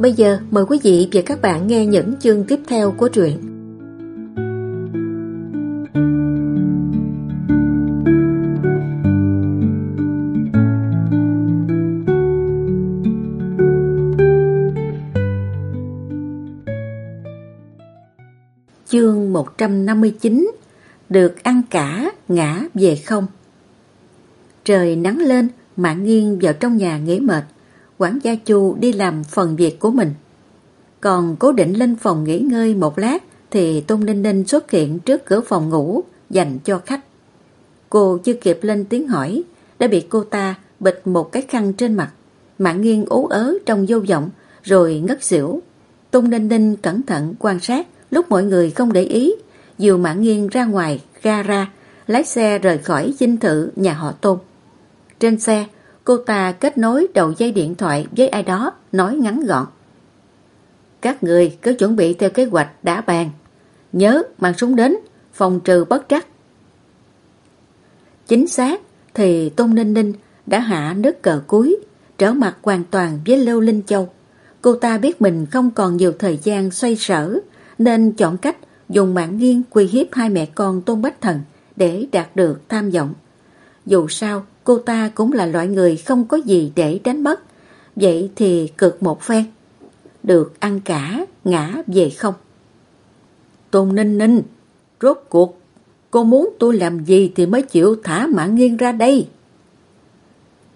Bây giờ mời quý vị và các bạn nghe những chương tiếp theo của truyện. Chương 159 Được ăn cả, ngã về không Trời nắng lên, Mạng nghiêng vào trong nhà nghỉ mệt quản gia Chu đi làm phần việc của mình. Còn cố định lên phòng nghỉ ngơi một lát thì Tôn Ninh Ninh xuất hiện trước cửa phòng ngủ, dành cho khách. Cô chưa kịp lên tiếng hỏi, đã bị cô ta bịt một cái khăn trên mặt. Mạng nghiêng ú ớ trong vô vọng rồi ngất xỉu. Tôn Ninh Ninh cẩn thận quan sát, lúc mọi người không để ý dìu Mạng nghiêng ra ngoài gara lái xe rời khỏi dinh thự nhà họ Tôn. Trên xe Cô ta kết nối đầu dây điện thoại với ai đó, nói ngắn gọn. Các người cứ chuẩn bị theo kế hoạch đã bàn. Nhớ mang súng đến, phòng trừ bất trắc. Chính xác thì Tôn Ninh Ninh đã hạ nước cờ cuối, trở mặt hoàn toàn với Lưu Linh Châu. Cô ta biết mình không còn nhiều thời gian xoay sở, nên chọn cách dùng mạng nghiêng quy hiếp hai mẹ con Tôn Bách Thần để đạt được tham vọng. Dù sao, cô ta cũng là loại người không có gì để đánh mất. Vậy thì cực một phen. Được ăn cả, ngã về không. Tôn Ninh Ninh, rốt cuộc, cô muốn tôi làm gì thì mới chịu thả Mã nghiêng ra đây.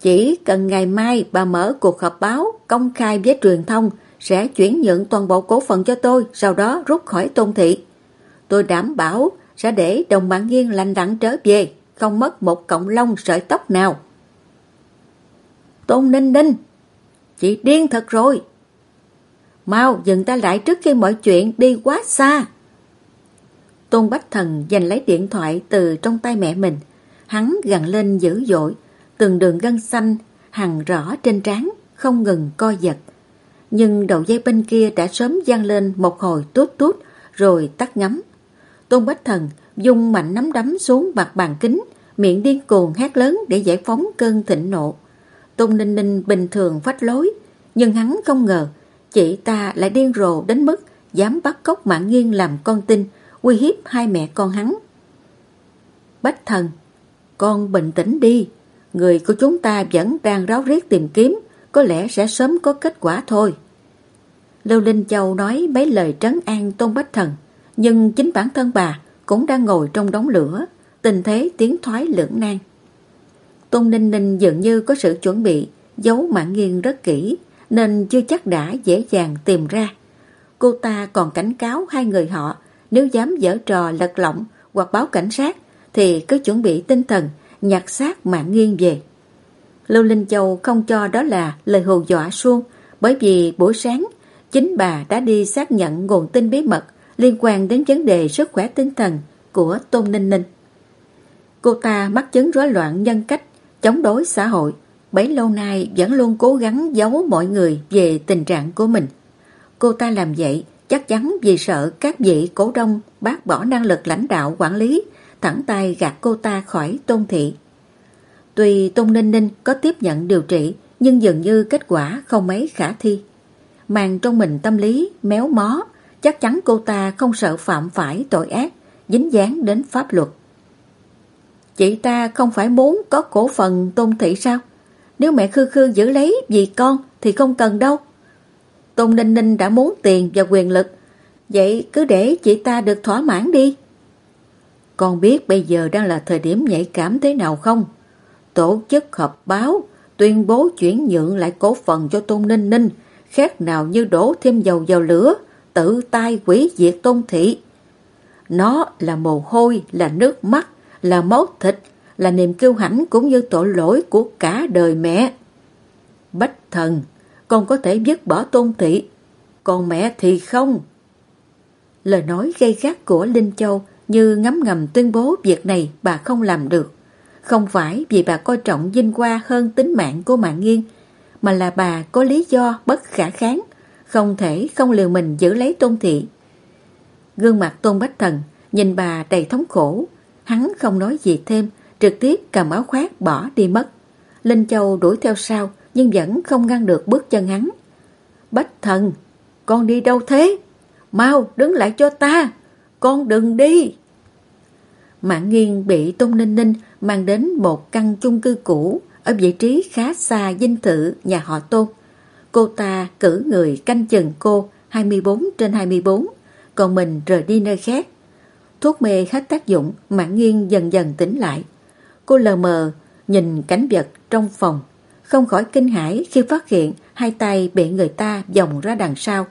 Chỉ cần ngày mai bà mở cuộc họp báo công khai với truyền thông sẽ chuyển nhượng toàn bộ cổ phần cho tôi, sau đó rút khỏi tôn thị. Tôi đảm bảo sẽ để đồng mạng nghiêng lành đặng trở về không mất một cọng lông sợi tóc nào. Tôn Ninh Ninh, chị điên thật rồi. Mau dừng ta lại trước khi mọi chuyện đi quá xa. Tôn Bách Thần giành lấy điện thoại từ trong tay mẹ mình. Hắn gằn lên dữ dội, từng đường gân xanh hằng rõ trên trán, không ngừng co giật. Nhưng đầu dây bên kia đã sớm giăng lên một hồi tút tút rồi tắt ngắm. Tôn Bách Thần dùng mạnh nắm đấm xuống mặt bàn kính, miệng điên cuồng hét lớn để giải phóng cơn thịnh nộ. Tôn Ninh Ninh bình thường phách lối, nhưng hắn không ngờ chị ta lại điên rồ đến mức dám bắt cóc mạng nghiêng làm con tin, uy hiếp hai mẹ con hắn. Bách thần, con bình tĩnh đi, người của chúng ta vẫn đang ráo riết tìm kiếm, có lẽ sẽ sớm có kết quả thôi. Lưu Linh Châu nói mấy lời trấn an Tôn Bách Thần, nhưng chính bản thân bà cũng đang ngồi trong đống lửa, tình thế tiến thoái lưỡng nan. Tôn Ninh Ninh dường như có sự chuẩn bị, giấu mạng nghiêng rất kỹ, nên chưa chắc đã dễ dàng tìm ra. Cô ta còn cảnh cáo hai người họ, nếu dám dở trò lật lọng hoặc báo cảnh sát, thì cứ chuẩn bị tinh thần, nhặt xác mạng nghiêng về. Lưu Linh Châu không cho đó là lời hù dọa suông, bởi vì buổi sáng, chính bà đã đi xác nhận nguồn tin bí mật liên quan đến vấn đề sức khỏe tinh thần của Tôn Ninh Ninh. Cô ta mắc chứng rối loạn nhân cách, chống đối xã hội, bấy lâu nay vẫn luôn cố gắng giấu mọi người về tình trạng của mình. Cô ta làm vậy chắc chắn vì sợ các vị cổ đông bác bỏ năng lực lãnh đạo quản lý, thẳng tay gạt cô ta khỏi tôn thị. Tuy Tôn Ninh Ninh có tiếp nhận điều trị, nhưng dường như kết quả không mấy khả thi. Mang trong mình tâm lý, méo mó, chắc chắn cô ta không sợ phạm phải tội ác, dính dáng đến pháp luật. Chị ta không phải muốn có cổ phần tôn thị sao? Nếu mẹ Khư Khư giữ lấy vì con thì không cần đâu. Tôn Ninh Ninh đã muốn tiền và quyền lực, vậy cứ để chị ta được thỏa mãn đi. Con biết bây giờ đang là thời điểm nhạy cảm thế nào không? Tổ chức họp báo, tuyên bố chuyển nhượng lại cổ phần cho Tôn Ninh Ninh, khác nào như đổ thêm dầu vào lửa, tự tay quỷ diệt Tôn Thị. Nó là mồ hôi, là nước mắt, là máu thịt, là niềm kiêu hãnh cũng như tội lỗi của cả đời mẹ. Bách thần, con có thể dứt bỏ tôn thị, còn mẹ thì không. Lời nói gây gắt của Linh Châu như ngấm ngầm tuyên bố việc này bà không làm được. Không phải vì bà coi trọng vinh hoa hơn tính mạng của mạng nghiên, mà là bà có lý do bất khả kháng, không thể không liều mình giữ lấy tôn thị. Gương mặt tôn bách thần nhìn bà đầy thống khổ, hắn không nói gì thêm, trực tiếp cầm áo khoác bỏ đi mất. Linh Châu đuổi theo sau nhưng vẫn không ngăn được bước chân hắn. Bách thần, con đi đâu thế? Mau đứng lại cho ta, con đừng đi. Mạng nghiêng bị Tôn Ninh Ninh mang đến một căn chung cư cũ ở vị trí khá xa dinh thự nhà họ Tôn. Cô ta cử người canh chừng cô 24 trên 24, còn mình rời đi nơi khác. Thuốc mê hết tác dụng, mạng nghiêng dần dần tỉnh lại. Cô lờ mờ nhìn cảnh vật trong phòng, không khỏi kinh hãi khi phát hiện hai tay bị người ta vòng ra đằng sau,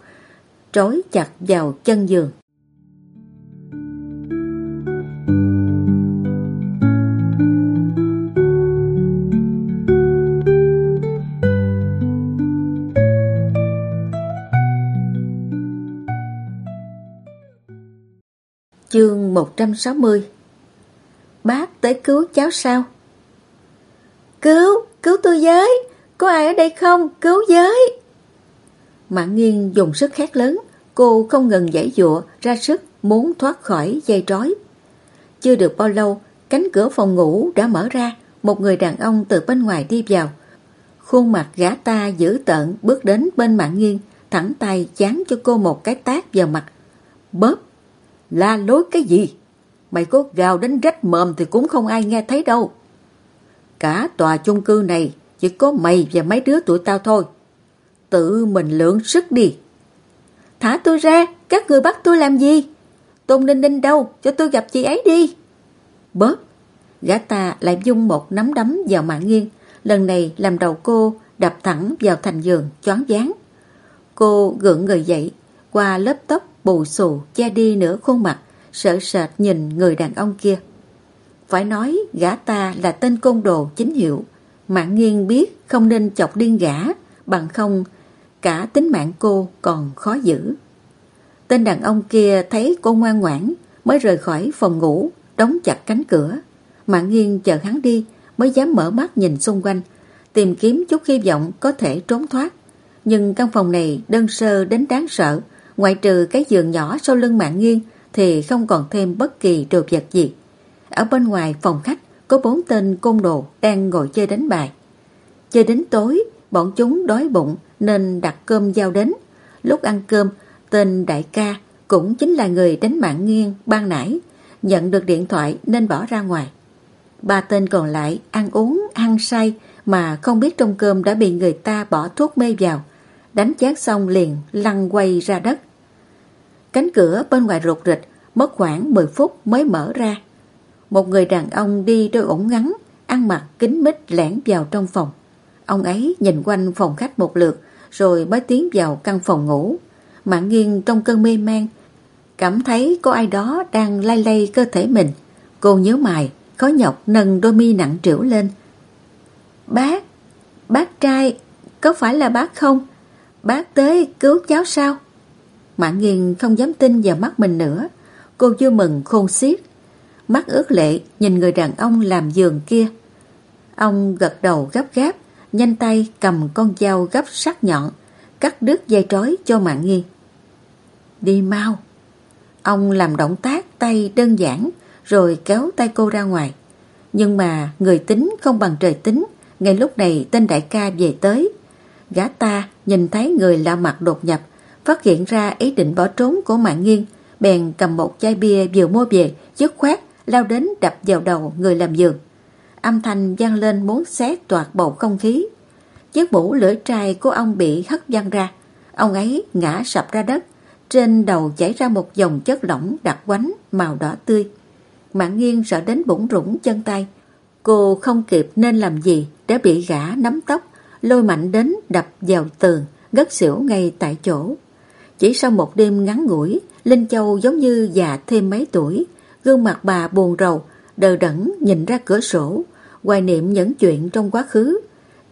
trói chặt vào chân giường. Chương 160 Bác tới cứu cháu sao? Cứu, cứu tôi với, có ai ở đây không, cứu với. Mạng nghiêng dùng sức khét lớn, cô không ngừng giải dụa ra sức muốn thoát khỏi dây trói. Chưa được bao lâu, cánh cửa phòng ngủ đã mở ra, một người đàn ông từ bên ngoài đi vào. Khuôn mặt gã ta dữ tợn bước đến bên mạng nghiêng, thẳng tay chán cho cô một cái tác vào mặt. Bóp! La lối cái gì? Mày có gào đến rách mồm thì cũng không ai nghe thấy đâu. Cả tòa chung cư này chỉ có mày và mấy đứa tụi tao thôi. Tự mình lượng sức đi. Thả tôi ra, các người bắt tôi làm gì? Tôn Ninh Ninh đâu, cho tôi gặp chị ấy đi. Bớt, gã ta lại dung một nắm đấm vào mạng nghiêng, lần này làm đầu cô đập thẳng vào thành giường, choáng váng. Cô gượng người dậy, qua lớp tóc bù xù che đi nửa khuôn mặt, sợ sệt nhìn người đàn ông kia. Phải nói gã ta là tên côn đồ chính hiệu, mạng nghiêng biết không nên chọc điên gã, bằng không cả tính mạng cô còn khó giữ. Tên đàn ông kia thấy cô ngoan ngoãn mới rời khỏi phòng ngủ, đóng chặt cánh cửa. Mạng nghiêng chờ hắn đi mới dám mở mắt nhìn xung quanh, tìm kiếm chút hy vọng có thể trốn thoát. Nhưng căn phòng này đơn sơ đến đáng sợ, ngoại trừ cái giường nhỏ sau lưng mạng nghiêng thì không còn thêm bất kỳ đồ vật gì. Ở bên ngoài phòng khách có bốn tên côn đồ đang ngồi chơi đánh bài. Chơi đến tối, bọn chúng đói bụng nên đặt cơm giao đến. Lúc ăn cơm, tên đại ca cũng chính là người đánh mạng nghiêng ban nãy, nhận được điện thoại nên bỏ ra ngoài. Ba tên còn lại ăn uống, ăn say mà không biết trong cơm đã bị người ta bỏ thuốc mê vào. Đánh chát xong liền lăn quay ra đất. Cánh cửa bên ngoài rụt rịch, mất khoảng 10 phút mới mở ra. Một người đàn ông đi đôi ủng ngắn, ăn mặc kính mít lẻn vào trong phòng. Ông ấy nhìn quanh phòng khách một lượt, rồi mới tiến vào căn phòng ngủ. Mạng nghiêng trong cơn mê man, cảm thấy có ai đó đang lay lay cơ thể mình. Cô nhớ mài, khó nhọc nâng đôi mi nặng trĩu lên. Bác, bác trai, có phải là bác không? Bác tới cứu cháu sao? Mạng nghiêng không dám tin vào mắt mình nữa. Cô vui mừng khôn xiết. Mắt ướt lệ nhìn người đàn ông làm giường kia. Ông gật đầu gấp gáp, nhanh tay cầm con dao gấp sắc nhọn, cắt đứt dây trói cho mạng nghiêng. Đi mau. Ông làm động tác tay đơn giản rồi kéo tay cô ra ngoài. Nhưng mà người tính không bằng trời tính, ngay lúc này tên đại ca về tới. Gã ta nhìn thấy người lạ mặt đột nhập, phát hiện ra ý định bỏ trốn của mạng nghiêng, bèn cầm một chai bia vừa mua về, dứt khoát, lao đến đập vào đầu người làm giường. Âm thanh vang lên muốn xé toạt bầu không khí. Chiếc mũ lưỡi trai của ông bị hất văng ra. Ông ấy ngã sập ra đất, trên đầu chảy ra một dòng chất lỏng đặc quánh màu đỏ tươi. Mạng nghiêng sợ đến bụng rủng chân tay. Cô không kịp nên làm gì đã bị gã nắm tóc, lôi mạnh đến đập vào tường, gất xỉu ngay tại chỗ. Chỉ sau một đêm ngắn ngủi, Linh Châu giống như già thêm mấy tuổi, gương mặt bà buồn rầu, đờ đẫn nhìn ra cửa sổ, hoài niệm những chuyện trong quá khứ.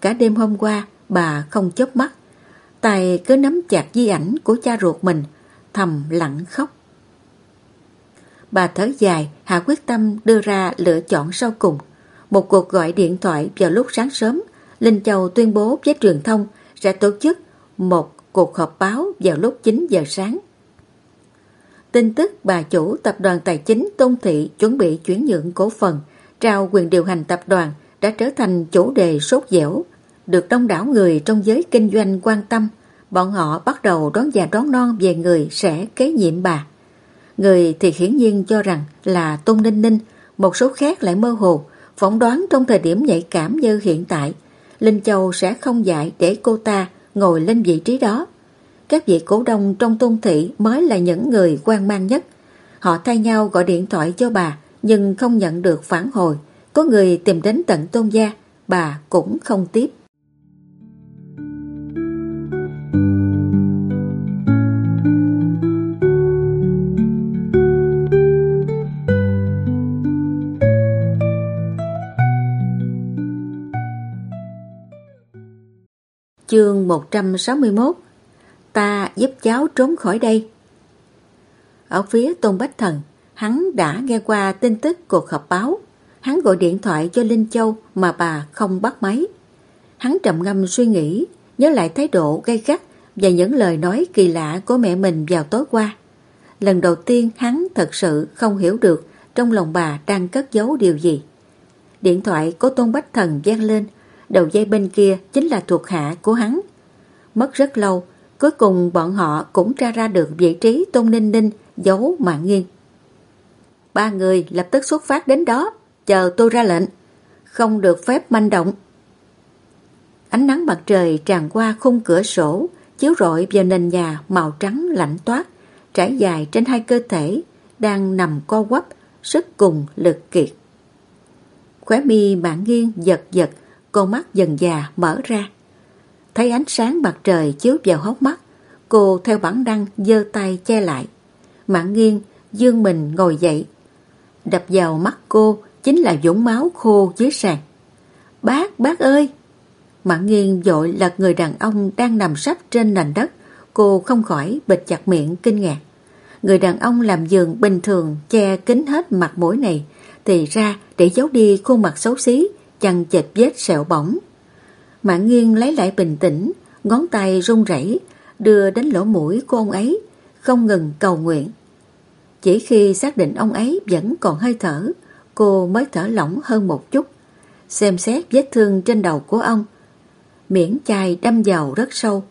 Cả đêm hôm qua, bà không chớp mắt. Tài cứ nắm chặt di ảnh của cha ruột mình, thầm lặng khóc. Bà thở dài, hạ quyết tâm đưa ra lựa chọn sau cùng. Một cuộc gọi điện thoại vào lúc sáng sớm, Linh Châu tuyên bố với truyền thông sẽ tổ chức một cuộc họp báo vào lúc 9 giờ sáng. Tin tức bà chủ tập đoàn tài chính Tôn Thị chuẩn bị chuyển nhượng cổ phần, trao quyền điều hành tập đoàn đã trở thành chủ đề sốt dẻo, được đông đảo người trong giới kinh doanh quan tâm. Bọn họ bắt đầu đón già đón non về người sẽ kế nhiệm bà. Người thì hiển nhiên cho rằng là Tôn Ninh Ninh, một số khác lại mơ hồ, phỏng đoán trong thời điểm nhạy cảm như hiện tại, Linh Châu sẽ không dạy để cô ta ngồi lên vị trí đó. Các vị cổ đông trong tôn thị mới là những người quan mang nhất. Họ thay nhau gọi điện thoại cho bà nhưng không nhận được phản hồi. Có người tìm đến tận tôn gia, bà cũng không tiếp. Chương 161 Ta giúp cháu trốn khỏi đây. Ở phía Tôn Bách Thần, hắn đã nghe qua tin tức cuộc họp báo. Hắn gọi điện thoại cho Linh Châu mà bà không bắt máy. Hắn trầm ngâm suy nghĩ, nhớ lại thái độ gay gắt và những lời nói kỳ lạ của mẹ mình vào tối qua. Lần đầu tiên hắn thật sự không hiểu được trong lòng bà đang cất giấu điều gì. Điện thoại của Tôn Bách Thần gian lên, đầu dây bên kia chính là thuộc hạ của hắn. Mất rất lâu, cuối cùng bọn họ cũng tra ra được vị trí Tôn Ninh Ninh giấu mạng nghiêng. Ba người lập tức xuất phát đến đó, chờ tôi ra lệnh. Không được phép manh động. Ánh nắng mặt trời tràn qua khung cửa sổ, chiếu rọi vào nền nhà màu trắng lạnh toát, trải dài trên hai cơ thể, đang nằm co quắp, sức cùng lực kiệt. Khóe mi mạng nghiêng giật giật, con mắt dần già mở ra. Thấy ánh sáng mặt trời chiếu vào hốc mắt, cô theo bản năng giơ tay che lại. Mạng nghiêng dương mình ngồi dậy. Đập vào mắt cô chính là dũng máu khô dưới sàn. Bác, bác ơi! Mạng nghiêng dội lật người đàn ông đang nằm sắp trên nền đất. Cô không khỏi bịt chặt miệng kinh ngạc. Người đàn ông làm giường bình thường che kín hết mặt mũi này thì ra để giấu đi khuôn mặt xấu xí chằng chệt vết sẹo bỏng. Mạng nghiêng lấy lại bình tĩnh, ngón tay run rẩy đưa đến lỗ mũi của ông ấy, không ngừng cầu nguyện. Chỉ khi xác định ông ấy vẫn còn hơi thở, cô mới thở lỏng hơn một chút. Xem xét vết thương trên đầu của ông. Miệng chai đâm vào rất sâu,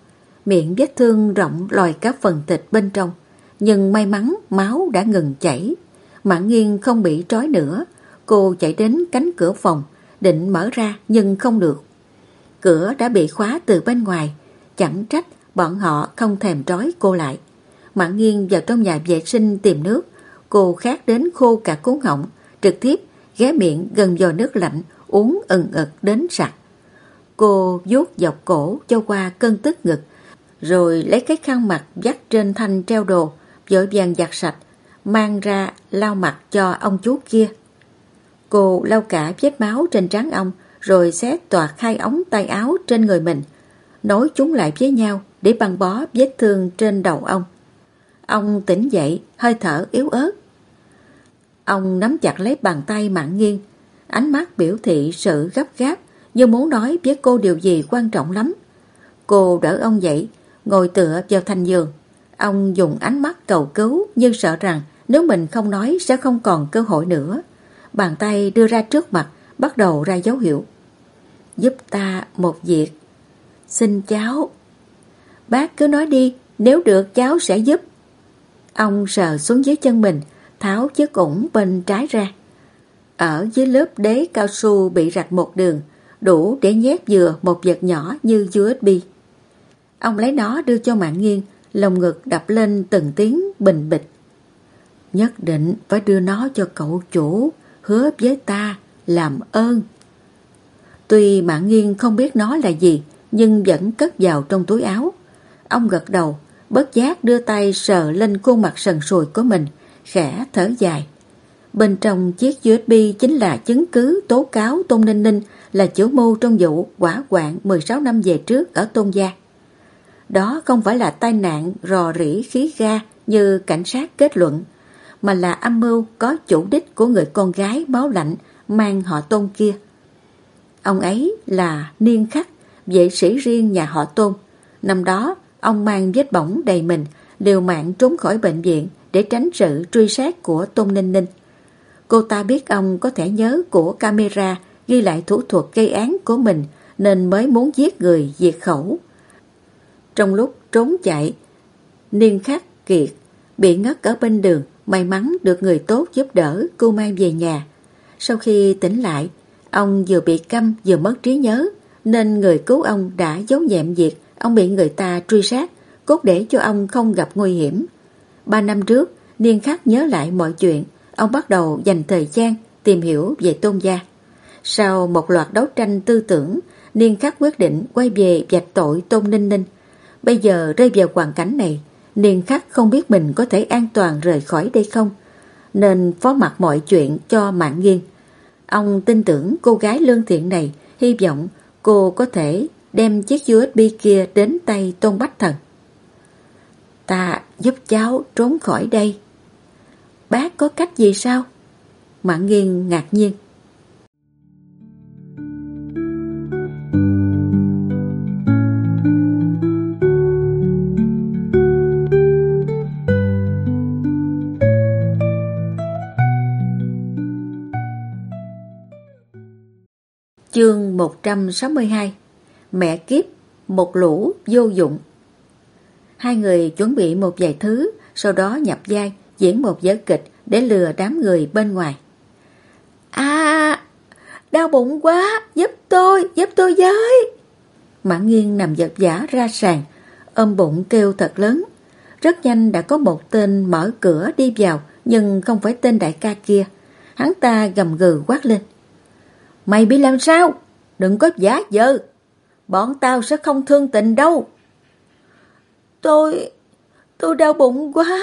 miệng vết thương rộng lòi các phần thịt bên trong. Nhưng may mắn máu đã ngừng chảy. Mạng nghiêng không bị trói nữa, cô chạy đến cánh cửa phòng, định mở ra nhưng không được. Cửa đã bị khóa từ bên ngoài, chẳng trách bọn họ không thèm trói cô lại. Mạng nghiêng vào trong nhà vệ sinh tìm nước, cô khát đến khô cả cuốn họng, trực tiếp ghé miệng gần giò nước lạnh, uống ừng ực đến sặc. Cô vuốt dọc cổ cho qua cơn tức ngực, rồi lấy cái khăn mặt dắt trên thanh treo đồ, vội vàng giặt sạch, mang ra lau mặt cho ông chú kia. Cô lau cả vết máu trên trán ông, rồi xé toạc hai ống tay áo trên người mình, nối chúng lại với nhau để băng bó vết thương trên đầu ông. Ông tỉnh dậy, hơi thở yếu ớt. Ông nắm chặt lấy bàn tay mạng nghiêng, ánh mắt biểu thị sự gấp gáp như muốn nói với cô điều gì quan trọng lắm. Cô đỡ ông dậy, ngồi tựa vào thành giường. Ông dùng ánh mắt cầu cứu nhưng sợ rằng nếu mình không nói sẽ không còn cơ hội nữa. Bàn tay đưa ra trước mặt, bắt đầu ra dấu hiệu. Giúp ta một việc. Xin cháu. Bác cứ nói đi, nếu được cháu sẽ giúp. Ông sờ xuống dưới chân mình, tháo chiếc ủng bên trái ra. Ở dưới lớp đế cao su bị rạch một đường, đủ để nhét vừa một vật nhỏ như USB. Ông lấy nó đưa cho mạng nghiêng, lồng ngực đập lên từng tiếng bình bịch. Nhất định phải đưa nó cho cậu chủ, hứa với ta, làm ơn. Tuy mạng nghiêng không biết nó là gì, nhưng vẫn cất vào trong túi áo. Ông gật đầu, bất giác đưa tay sờ lên khuôn mặt sần sùi của mình, khẽ thở dài. Bên trong chiếc USB chính là chứng cứ tố cáo Tôn Ninh Ninh là chủ mưu trong vụ quả quạng 16 năm về trước ở Tôn Gia. Đó không phải là tai nạn rò rỉ khí ga như cảnh sát kết luận, mà là âm mưu có chủ đích của người con gái máu lạnh mang họ tôn kia. Ông ấy là Niên Khắc, vệ sĩ riêng nhà họ tôn. Năm đó, ông mang vết bỏng đầy mình, liều mạng trốn khỏi bệnh viện để tránh sự truy sát của Tôn Ninh Ninh. Cô ta biết ông có thể nhớ của camera ghi lại thủ thuật gây án của mình nên mới muốn giết người diệt khẩu. Trong lúc trốn chạy, Niên Khắc Kiệt bị ngất ở bên đường, may mắn được người tốt giúp đỡ cô mang về nhà. Sau khi tỉnh lại, ông vừa bị câm vừa mất trí nhớ, nên người cứu ông đã giấu nhẹm việc ông bị người ta truy sát, cốt để cho ông không gặp nguy hiểm. Ba năm trước, Niên Khắc nhớ lại mọi chuyện, ông bắt đầu dành thời gian tìm hiểu về tôn gia. Sau một loạt đấu tranh tư tưởng, Niên Khắc quyết định quay về vạch tội Tôn Ninh Ninh. Bây giờ rơi vào hoàn cảnh này, Niên Khắc không biết mình có thể an toàn rời khỏi đây không, nên phó mặc mọi chuyện cho Mạng Nghiên. Ông tin tưởng cô gái lương thiện này, hy vọng cô có thể đem chiếc USB kia đến tay Tôn Bách Thần. Ta giúp cháu trốn khỏi đây. Bác có cách gì sao? Mạng Nghiên ngạc nhiên. Chương 162 Mẹ kiếp, một lũ vô dụng Hai người chuẩn bị một vài thứ, sau đó nhập vai, diễn một vở kịch để lừa đám người bên ngoài. À, đau bụng quá, giúp tôi, giúp tôi với. Mã Nghiên nằm giật giả ra sàn, ôm bụng kêu thật lớn. Rất nhanh đã có một tên mở cửa đi vào, nhưng không phải tên đại ca kia. Hắn ta gầm gừ quát lên. Mày bị làm sao? Đừng có giả vờ. Bọn tao sẽ không thương tình đâu. Tôi... tôi đau bụng quá.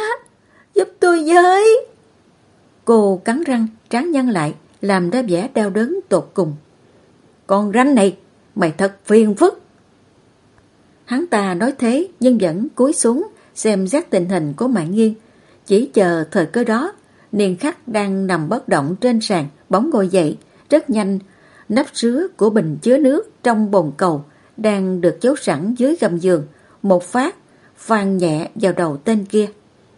Giúp tôi với. Cô cắn răng, tráng nhăn lại, làm ra vẻ đau đớn tột cùng. Con ranh này, mày thật phiền phức. Hắn ta nói thế nhưng vẫn cúi xuống xem xét tình hình của mạng Nghiên. Chỉ chờ thời cơ đó, niên khắc đang nằm bất động trên sàn, bóng ngồi dậy, rất nhanh Nắp sứa của bình chứa nước trong bồn cầu đang được chốt sẵn dưới gầm giường. Một phát, vang nhẹ vào đầu tên kia.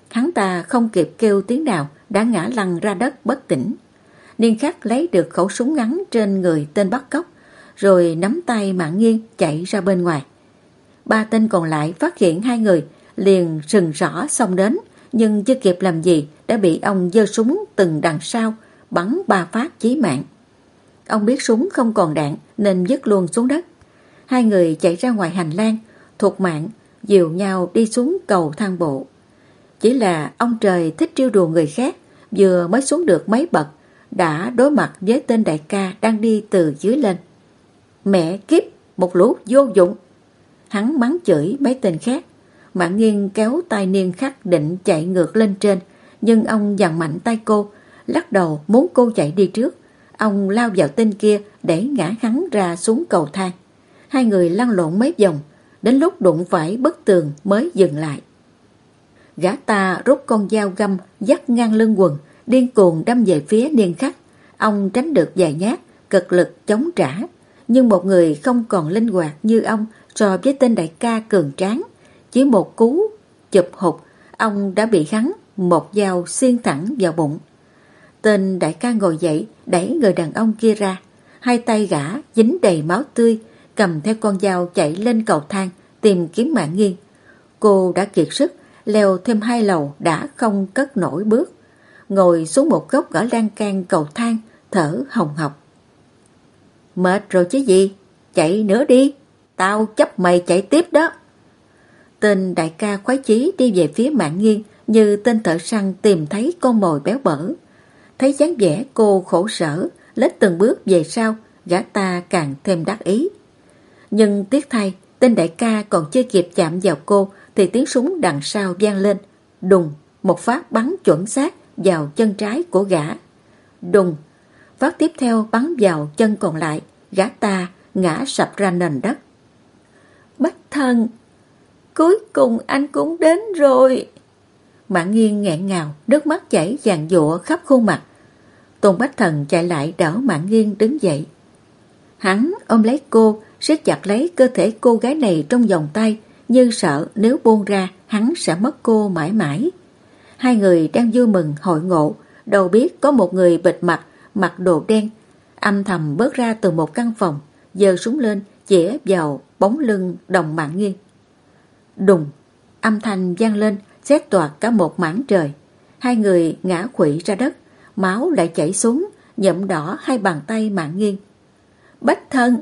Hắn ta không kịp kêu tiếng nào, đã ngã lăn ra đất bất tỉnh. Niên khắc lấy được khẩu súng ngắn trên người tên bắt cóc, rồi nắm tay mạng nghiêng chạy ra bên ngoài. Ba tên còn lại phát hiện hai người, liền sừng rõ xông đến, nhưng chưa kịp làm gì đã bị ông giơ súng từng đằng sau, bắn ba phát chí mạng. Ông biết súng không còn đạn nên dứt luôn xuống đất. Hai người chạy ra ngoài hành lang, thuộc mạng, dìu nhau đi xuống cầu thang bộ. Chỉ là ông trời thích trêu đùa người khác, vừa mới xuống được mấy bậc, đã đối mặt với tên đại ca đang đi từ dưới lên. Mẹ kiếp, một lũ vô dụng. Hắn mắng chửi mấy tên khác. Mạng nghiêng kéo tay niên khắc định chạy ngược lên trên, nhưng ông dằn mạnh tay cô, lắc đầu muốn cô chạy đi trước. Ông lao vào tên kia để ngã hắn ra xuống cầu thang. Hai người lăn lộn mấy vòng, đến lúc đụng phải bức tường mới dừng lại. Gã ta rút con dao găm dắt ngang lưng quần, điên cuồng đâm về phía niên khắc. Ông tránh được vài nhát, cực lực chống trả. Nhưng một người không còn linh hoạt như ông so với tên đại ca cường tráng. Chỉ một cú, chụp hụt, ông đã bị hắn một dao xuyên thẳng vào bụng. Tên đại ca ngồi dậy, đẩy người đàn ông kia ra. Hai tay gã dính đầy máu tươi, cầm theo con dao chạy lên cầu thang, tìm kiếm mạng nghiêng. Cô đã kiệt sức, leo thêm hai lầu đã không cất nổi bước. Ngồi xuống một góc ở lan can cầu thang, thở hồng hộc Mệt rồi chứ gì, chạy nữa đi, tao chấp mày chạy tiếp đó. Tên đại ca khoái chí đi về phía mạng nghiêng như tên thợ săn tìm thấy con mồi béo bở. Thấy dáng vẻ cô khổ sở, lết từng bước về sau, gã ta càng thêm đắc ý. Nhưng tiếc thay, tên đại ca còn chưa kịp chạm vào cô thì tiếng súng đằng sau vang lên. Đùng, một phát bắn chuẩn xác vào chân trái của gã. Đùng, phát tiếp theo bắn vào chân còn lại, gã ta ngã sập ra nền đất. Bách thân, cuối cùng anh cũng đến rồi. Mạng nghiêng nghẹn ngào, nước mắt chảy dàn dụa khắp khuôn mặt. Tôn Bách Thần chạy lại đỡ Mạng Nghiên đứng dậy. Hắn ôm lấy cô, siết chặt lấy cơ thể cô gái này trong vòng tay, như sợ nếu buông ra hắn sẽ mất cô mãi mãi. Hai người đang vui mừng hội ngộ, đâu biết có một người bịt mặt, mặc đồ đen, âm thầm bớt ra từ một căn phòng, giơ súng lên, chĩa vào bóng lưng đồng mạng nghiêng. Đùng, âm thanh vang lên, xét toạt cả một mảng trời. Hai người ngã quỵ ra đất, máu lại chảy xuống, nhậm đỏ hai bàn tay mạng nghiêng. Bách thân,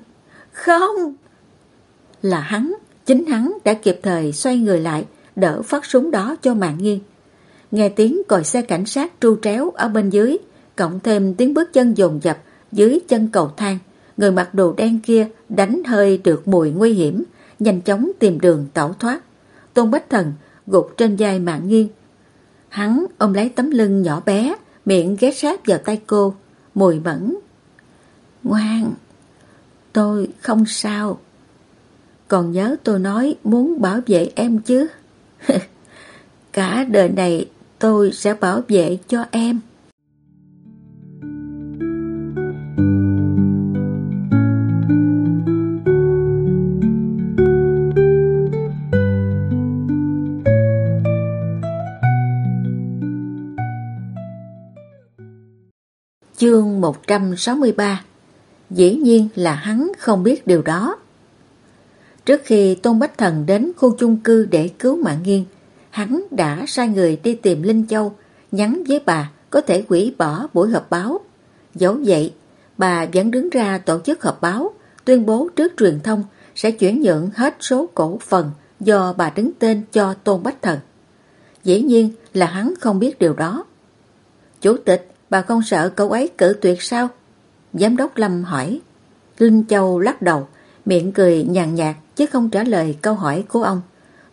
không! Là hắn, chính hắn đã kịp thời xoay người lại, đỡ phát súng đó cho mạng nghiêng. Nghe tiếng còi xe cảnh sát tru tréo ở bên dưới, cộng thêm tiếng bước chân dồn dập dưới chân cầu thang. Người mặc đồ đen kia đánh hơi được mùi nguy hiểm, nhanh chóng tìm đường tẩu thoát. Tôn Bách Thần gục trên vai mạng nghiêng. Hắn ôm lấy tấm lưng nhỏ bé, miệng ghé sát vào tay cô, mùi mẫn. Ngoan, tôi không sao. Còn nhớ tôi nói muốn bảo vệ em chứ? Cả đời này tôi sẽ bảo vệ cho em. 163 Dĩ nhiên là hắn không biết điều đó. Trước khi Tôn Bách Thần đến khu chung cư để cứu mạng nghiên, hắn đã sai người đi tìm Linh Châu, nhắn với bà có thể quỷ bỏ buổi họp báo. Dẫu vậy, bà vẫn đứng ra tổ chức họp báo, tuyên bố trước truyền thông sẽ chuyển nhượng hết số cổ phần do bà đứng tên cho Tôn Bách Thần. Dĩ nhiên là hắn không biết điều đó. Chủ tịch, bà không sợ cậu ấy cử tuyệt sao? Giám đốc Lâm hỏi. Linh Châu lắc đầu, miệng cười nhàn nhạt chứ không trả lời câu hỏi của ông.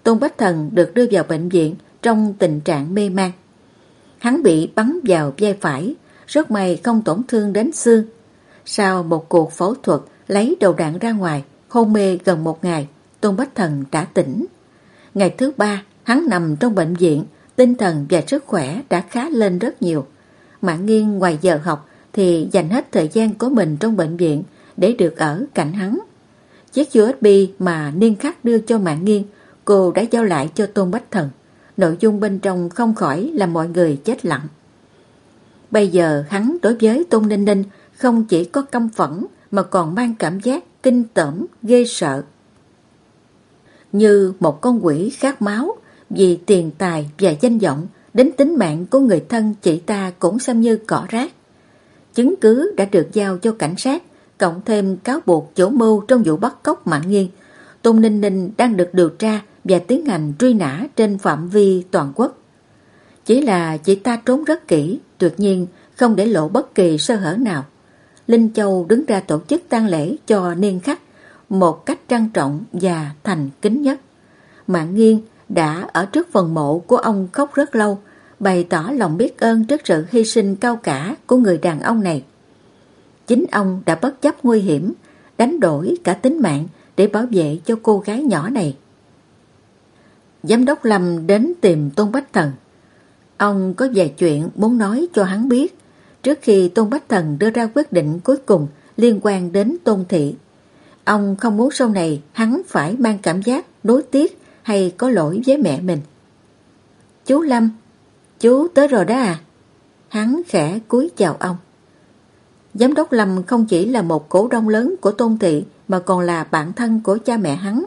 Tôn Bách Thần được đưa vào bệnh viện trong tình trạng mê man. Hắn bị bắn vào vai phải, rất may không tổn thương đến xương. Sau một cuộc phẫu thuật lấy đầu đạn ra ngoài, hôn mê gần một ngày, Tôn Bách Thần đã tỉnh. Ngày thứ ba, hắn nằm trong bệnh viện, tinh thần và sức khỏe đã khá lên rất nhiều mãn nghiêng ngoài giờ học thì dành hết thời gian của mình trong bệnh viện để được ở cạnh hắn. Chiếc USB mà Niên Khắc đưa cho mãn nghiêng cô đã giao lại cho Tôn Bách Thần. Nội dung bên trong không khỏi làm mọi người chết lặng. Bây giờ hắn đối với Tôn Ninh Ninh không chỉ có căm phẫn mà còn mang cảm giác kinh tởm, ghê sợ. Như một con quỷ khát máu vì tiền tài và danh vọng đến tính mạng của người thân chị ta cũng xem như cỏ rác. Chứng cứ đã được giao cho cảnh sát, cộng thêm cáo buộc chủ mưu trong vụ bắt cóc mạng nghiêng. Tôn Ninh Ninh đang được điều tra và tiến hành truy nã trên phạm vi toàn quốc. Chỉ là chị ta trốn rất kỹ, tuyệt nhiên không để lộ bất kỳ sơ hở nào. Linh Châu đứng ra tổ chức tang lễ cho niên khắc một cách trang trọng và thành kính nhất. Mạng nghiêng đã ở trước phần mộ của ông khóc rất lâu, bày tỏ lòng biết ơn trước sự hy sinh cao cả của người đàn ông này. Chính ông đã bất chấp nguy hiểm, đánh đổi cả tính mạng để bảo vệ cho cô gái nhỏ này. Giám đốc Lâm đến tìm Tôn Bách Thần. Ông có vài chuyện muốn nói cho hắn biết trước khi Tôn Bách Thần đưa ra quyết định cuối cùng liên quan đến Tôn Thị. Ông không muốn sau này hắn phải mang cảm giác đối tiếc hay có lỗi với mẹ mình. Chú Lâm, chú tới rồi đó à? Hắn khẽ cúi chào ông. Giám đốc Lâm không chỉ là một cổ đông lớn của Tôn Thị mà còn là bạn thân của cha mẹ hắn.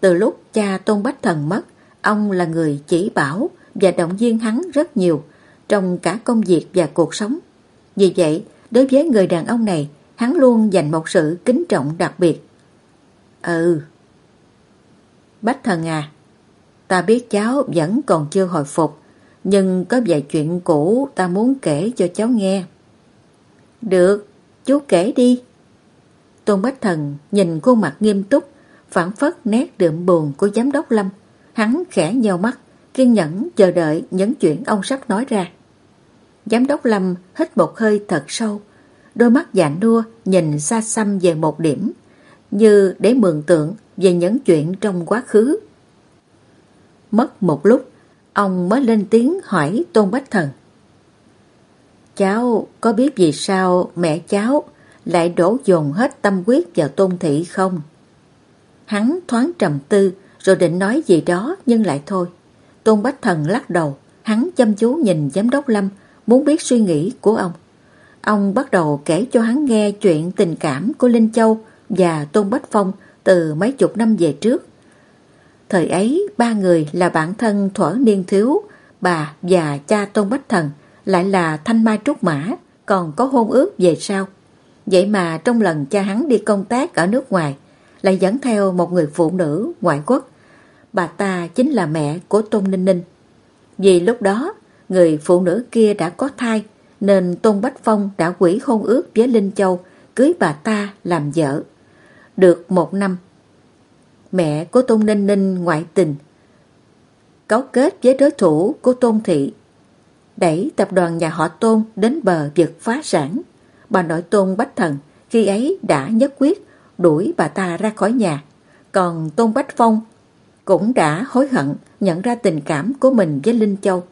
Từ lúc cha Tôn Bách Thần mất, ông là người chỉ bảo và động viên hắn rất nhiều trong cả công việc và cuộc sống. Vì vậy, đối với người đàn ông này, hắn luôn dành một sự kính trọng đặc biệt. Ừ. Bách Thần à, ta biết cháu vẫn còn chưa hồi phục, nhưng có vài chuyện cũ ta muốn kể cho cháu nghe. Được, chú kể đi. Tôn Bách Thần nhìn khuôn mặt nghiêm túc, phản phất nét đượm buồn của giám đốc Lâm. Hắn khẽ nheo mắt, kiên nhẫn chờ đợi những chuyện ông sắp nói ra. Giám đốc Lâm hít một hơi thật sâu, đôi mắt dạ nua nhìn xa xăm về một điểm, như để mường tượng về những chuyện trong quá khứ. Mất một lúc, Ông mới lên tiếng hỏi Tôn Bách Thần. Cháu có biết vì sao mẹ cháu lại đổ dồn hết tâm huyết vào Tôn Thị không? Hắn thoáng trầm tư rồi định nói gì đó nhưng lại thôi. Tôn Bách Thần lắc đầu, hắn chăm chú nhìn giám đốc Lâm muốn biết suy nghĩ của ông. Ông bắt đầu kể cho hắn nghe chuyện tình cảm của Linh Châu và Tôn Bách Phong từ mấy chục năm về trước. Thời ấy, ba người là bạn thân thuở niên thiếu, bà và cha Tôn Bách Thần lại là thanh mai trúc mã, còn có hôn ước về sau. Vậy mà trong lần cha hắn đi công tác ở nước ngoài, lại dẫn theo một người phụ nữ ngoại quốc. Bà ta chính là mẹ của Tôn Ninh Ninh. Vì lúc đó, người phụ nữ kia đã có thai, nên Tôn Bách Phong đã quỷ hôn ước với Linh Châu cưới bà ta làm vợ. Được một năm, mẹ của Tôn Ninh Ninh ngoại tình, cấu kết với đối thủ của Tôn Thị, đẩy tập đoàn nhà họ Tôn đến bờ vực phá sản. Bà nội Tôn Bách Thần khi ấy đã nhất quyết đuổi bà ta ra khỏi nhà. Còn Tôn Bách Phong cũng đã hối hận nhận ra tình cảm của mình với Linh Châu.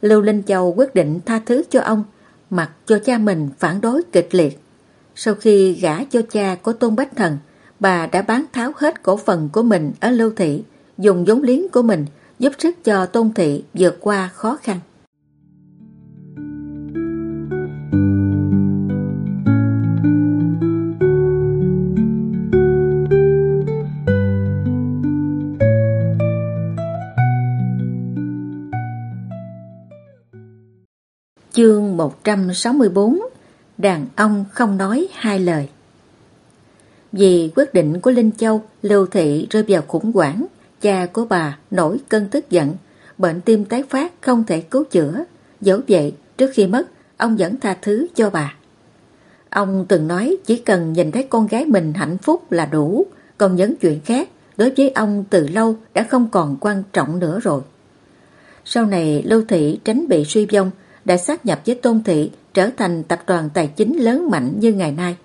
Lưu Linh Châu quyết định tha thứ cho ông, mặc cho cha mình phản đối kịch liệt. Sau khi gả cho cha của Tôn Bách Thần, bà đã bán tháo hết cổ phần của mình ở Lưu Thị, dùng vốn liếng của mình giúp sức cho Tôn Thị vượt qua khó khăn. Chương 164 Đàn ông không nói hai lời vì quyết định của Linh Châu, Lưu Thị rơi vào khủng hoảng, cha của bà nổi cơn tức giận, bệnh tim tái phát không thể cứu chữa. Dẫu vậy, trước khi mất, ông vẫn tha thứ cho bà. Ông từng nói chỉ cần nhìn thấy con gái mình hạnh phúc là đủ, còn những chuyện khác đối với ông từ lâu đã không còn quan trọng nữa rồi. Sau này Lưu Thị tránh bị suy vong, đã sát nhập với Tôn Thị trở thành tập đoàn tài chính lớn mạnh như ngày nay.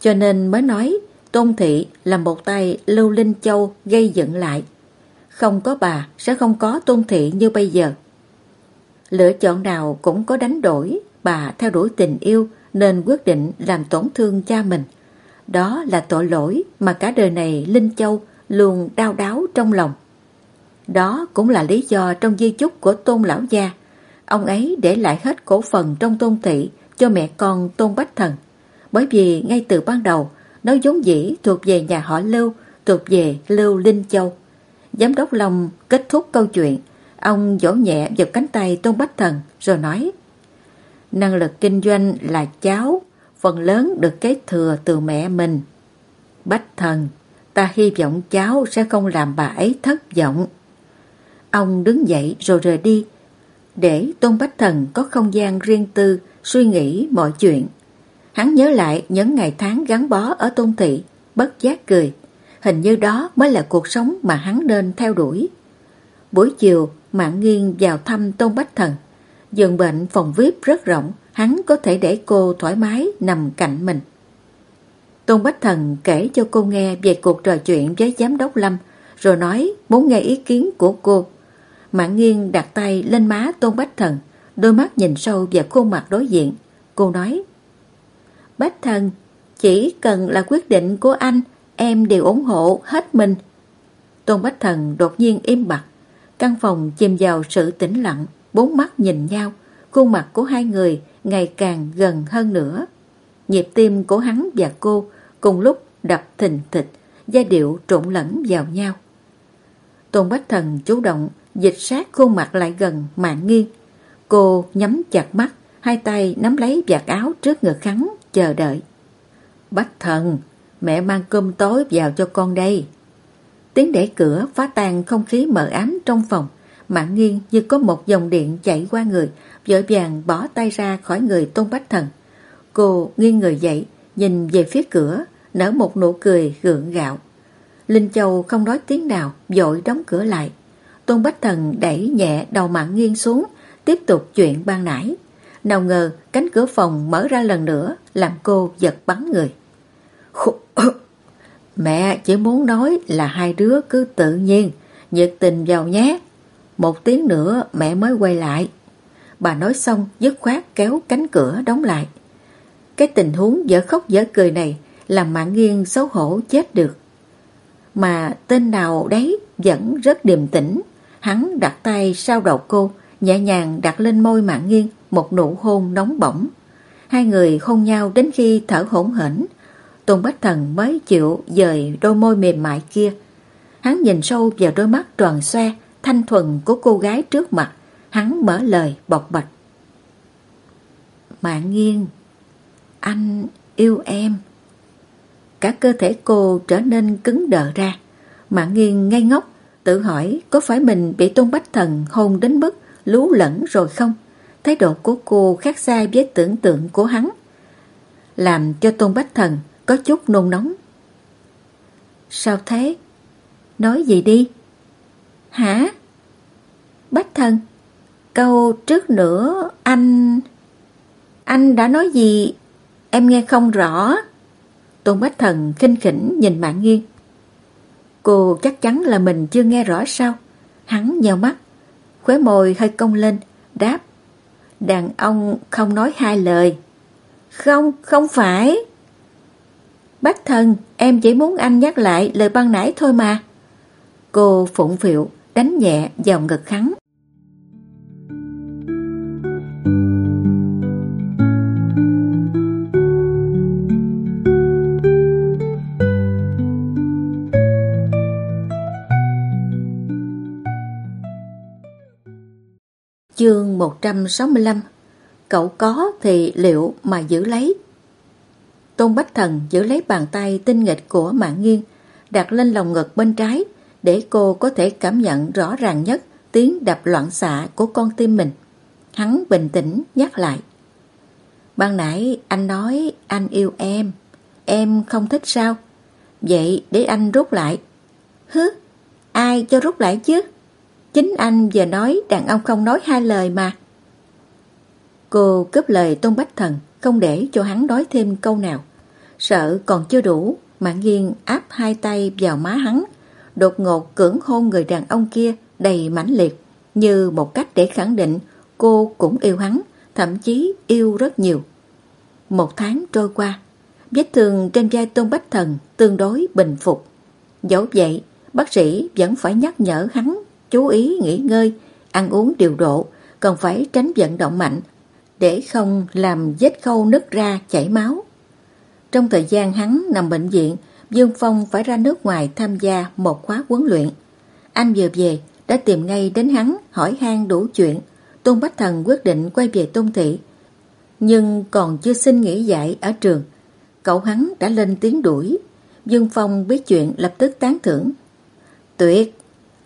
Cho nên mới nói Tôn Thị là một tay Lưu Linh Châu gây dựng lại. Không có bà sẽ không có Tôn Thị như bây giờ. Lựa chọn nào cũng có đánh đổi, bà theo đuổi tình yêu nên quyết định làm tổn thương cha mình. Đó là tội lỗi mà cả đời này Linh Châu luôn đau đáu trong lòng. Đó cũng là lý do trong di chúc của Tôn Lão Gia Ông ấy để lại hết cổ phần trong tôn thị cho mẹ con tôn bách thần. Bởi vì ngay từ ban đầu, nó vốn dĩ thuộc về nhà họ Lưu, thuộc về Lưu Linh Châu. Giám đốc Long kết thúc câu chuyện, ông vỗ nhẹ vào cánh tay tôn bách thần rồi nói Năng lực kinh doanh là cháu, phần lớn được kế thừa từ mẹ mình. Bách thần, ta hy vọng cháu sẽ không làm bà ấy thất vọng. Ông đứng dậy rồi rời đi, để Tôn Bách Thần có không gian riêng tư suy nghĩ mọi chuyện. Hắn nhớ lại những ngày tháng gắn bó ở Tôn Thị, bất giác cười. Hình như đó mới là cuộc sống mà hắn nên theo đuổi. Buổi chiều, Mạng Nghiên vào thăm Tôn Bách Thần. Giường bệnh phòng VIP rất rộng, hắn có thể để cô thoải mái nằm cạnh mình. Tôn Bách Thần kể cho cô nghe về cuộc trò chuyện với giám đốc Lâm, rồi nói muốn nghe ý kiến của cô. Mạng nghiêng đặt tay lên má Tôn Bách Thần, đôi mắt nhìn sâu vào khuôn mặt đối diện. Cô nói, Bách Thần, chỉ cần là quyết định của anh, em đều ủng hộ hết mình. Tôn Bách Thần đột nhiên im bặt. Căn phòng chìm vào sự tĩnh lặng, bốn mắt nhìn nhau, khuôn mặt của hai người ngày càng gần hơn nữa. Nhịp tim của hắn và cô cùng lúc đập thình thịch, giai điệu trộn lẫn vào nhau. Tôn Bách Thần chủ động dịch sát khuôn mặt lại gần mạng nghiêng. Cô nhắm chặt mắt, hai tay nắm lấy vạt áo trước ngực hắn, chờ đợi. Bách thần, mẹ mang cơm tối vào cho con đây. Tiếng đẩy cửa phá tan không khí mờ ám trong phòng. Mạng nghiêng như có một dòng điện chạy qua người, vội vàng bỏ tay ra khỏi người Tôn Bách Thần. Cô nghiêng người dậy, nhìn về phía cửa, nở một nụ cười gượng gạo. Linh Châu không nói tiếng nào, vội đóng cửa lại. Tôn Bách Thần đẩy nhẹ đầu mạng nghiêng xuống, tiếp tục chuyện ban nãy. Nào ngờ cánh cửa phòng mở ra lần nữa, làm cô giật bắn người. Mẹ chỉ muốn nói là hai đứa cứ tự nhiên, nhiệt tình vào nhé. Một tiếng nữa mẹ mới quay lại. Bà nói xong dứt khoát kéo cánh cửa đóng lại. Cái tình huống dở khóc dở cười này làm mạng nghiêng xấu hổ chết được. Mà tên nào đấy vẫn rất điềm tĩnh. Hắn đặt tay sau đầu cô, nhẹ nhàng đặt lên môi mạng nghiêng một nụ hôn nóng bỏng. Hai người hôn nhau đến khi thở hổn hển. Tôn Bách Thần mới chịu dời đôi môi mềm mại kia. Hắn nhìn sâu vào đôi mắt tròn xoe, thanh thuần của cô gái trước mặt. Hắn mở lời bộc bạch. Mạng nghiêng, anh yêu em. Cả cơ thể cô trở nên cứng đờ ra. Mạng nghiêng ngây ngốc, tự hỏi có phải mình bị Tôn Bách Thần hôn đến mức lú lẫn rồi không? Thái độ của cô khác xa với tưởng tượng của hắn. Làm cho Tôn Bách Thần có chút nôn nóng. Sao thế? Nói gì đi? Hả? Bách Thần, câu trước nữa anh... Anh đã nói gì? Em nghe không rõ. Tôn Bách Thần khinh khỉnh nhìn Mạng Nghiên. Cô chắc chắn là mình chưa nghe rõ sao? Hắn nhào mắt, khóe môi hơi cong lên, đáp. Đàn ông không nói hai lời. Không, không phải. Bác thân em chỉ muốn anh nhắc lại lời ban nãy thôi mà. Cô phụng phịu, đánh nhẹ vào ngực hắn. Chương 165 Cậu có thì liệu mà giữ lấy Tôn Bách Thần giữ lấy bàn tay tinh nghịch của Mạng Nghiên đặt lên lòng ngực bên trái để cô có thể cảm nhận rõ ràng nhất tiếng đập loạn xạ của con tim mình. Hắn bình tĩnh nhắc lại. Ban nãy anh nói anh yêu em, em không thích sao? Vậy để anh rút lại. Hứ, ai cho rút lại chứ? Chính anh vừa nói đàn ông không nói hai lời mà. Cô cướp lời Tôn Bách Thần, không để cho hắn nói thêm câu nào. Sợ còn chưa đủ, Mạng Nghiên áp hai tay vào má hắn, đột ngột cưỡng hôn người đàn ông kia đầy mãnh liệt, như một cách để khẳng định cô cũng yêu hắn, thậm chí yêu rất nhiều. Một tháng trôi qua, vết thương trên vai Tôn Bách Thần tương đối bình phục. Dẫu vậy, bác sĩ vẫn phải nhắc nhở hắn chú ý nghỉ ngơi, ăn uống điều độ, cần phải tránh vận động mạnh để không làm vết khâu nứt ra chảy máu. Trong thời gian hắn nằm bệnh viện, Dương Phong phải ra nước ngoài tham gia một khóa huấn luyện. Anh vừa về, đã tìm ngay đến hắn hỏi han đủ chuyện. Tôn Bách Thần quyết định quay về Tôn Thị. Nhưng còn chưa xin nghỉ dạy ở trường. Cậu hắn đã lên tiếng đuổi. Dương Phong biết chuyện lập tức tán thưởng. Tuyệt,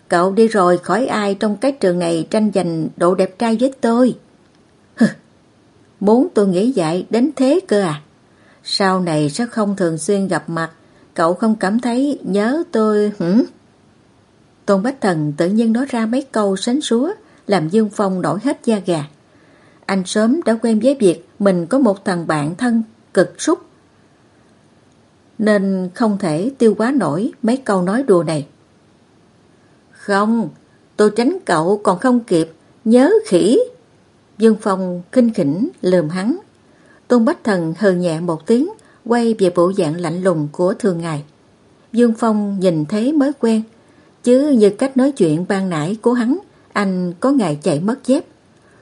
cậu đi rồi khỏi ai trong cái trường này tranh giành độ đẹp trai với tôi. Hừ, muốn tôi nghỉ dạy đến thế cơ à? Sau này sẽ không thường xuyên gặp mặt, cậu không cảm thấy nhớ tôi hử? Tôn Bách Thần tự nhiên nói ra mấy câu sánh súa, làm Dương Phong nổi hết da gà. Anh sớm đã quen với việc mình có một thằng bạn thân cực súc, nên không thể tiêu quá nổi mấy câu nói đùa này. Không, tôi tránh cậu còn không kịp, nhớ khỉ. Dương Phong kinh khỉnh lườm hắn. Tôn Bách Thần hờ nhẹ một tiếng, quay về bộ dạng lạnh lùng của thường ngày. Dương Phong nhìn thấy mới quen, chứ như cách nói chuyện ban nãy của hắn, anh có ngày chạy mất dép.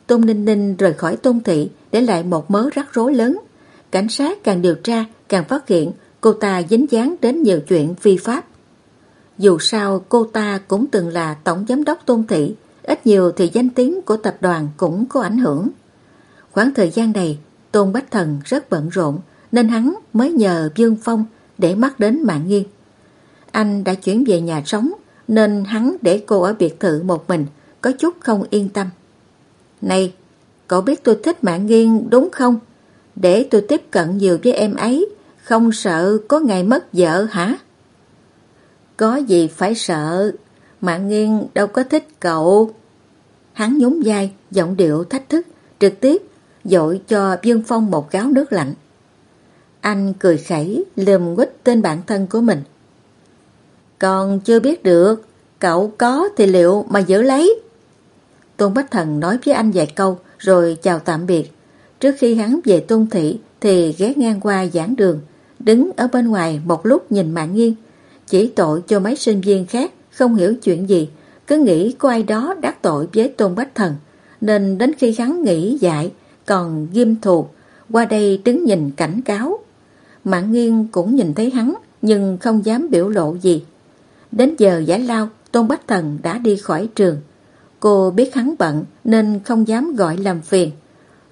Tôn Ninh Ninh rời khỏi Tôn Thị để lại một mớ rắc rối lớn. Cảnh sát càng điều tra, càng phát hiện cô ta dính dáng đến nhiều chuyện phi pháp. Dù sao cô ta cũng từng là tổng giám đốc Tôn Thị, ít nhiều thì danh tiếng của tập đoàn cũng có ảnh hưởng. Khoảng thời gian này, Tôn Bách Thần rất bận rộn, nên hắn mới nhờ Dương Phong để mắt đến Mạng Nghiên. Anh đã chuyển về nhà sống, nên hắn để cô ở biệt thự một mình, có chút không yên tâm. Này, cậu biết tôi thích Mạng Nghiên đúng không? Để tôi tiếp cận nhiều với em ấy, không sợ có ngày mất vợ hả? Có gì phải sợ, Mạng Nghiên đâu có thích cậu. Hắn nhún vai, giọng điệu thách thức, trực tiếp dội cho Dương Phong một gáo nước lạnh. Anh cười khẩy, lườm quýt tên bạn thân của mình. Còn chưa biết được, cậu có thì liệu mà giữ lấy. Tôn Bách Thần nói với anh vài câu rồi chào tạm biệt. Trước khi hắn về Tôn Thị thì ghé ngang qua giảng đường, đứng ở bên ngoài một lúc nhìn mạng Nghiên chỉ tội cho mấy sinh viên khác không hiểu chuyện gì, cứ nghĩ có ai đó đắc tội với Tôn Bách Thần, nên đến khi hắn nghĩ dại, còn ghim thù, qua đây đứng nhìn cảnh cáo. Mạng nghiêng cũng nhìn thấy hắn, nhưng không dám biểu lộ gì. Đến giờ giải lao, Tôn Bách Thần đã đi khỏi trường. Cô biết hắn bận nên không dám gọi làm phiền.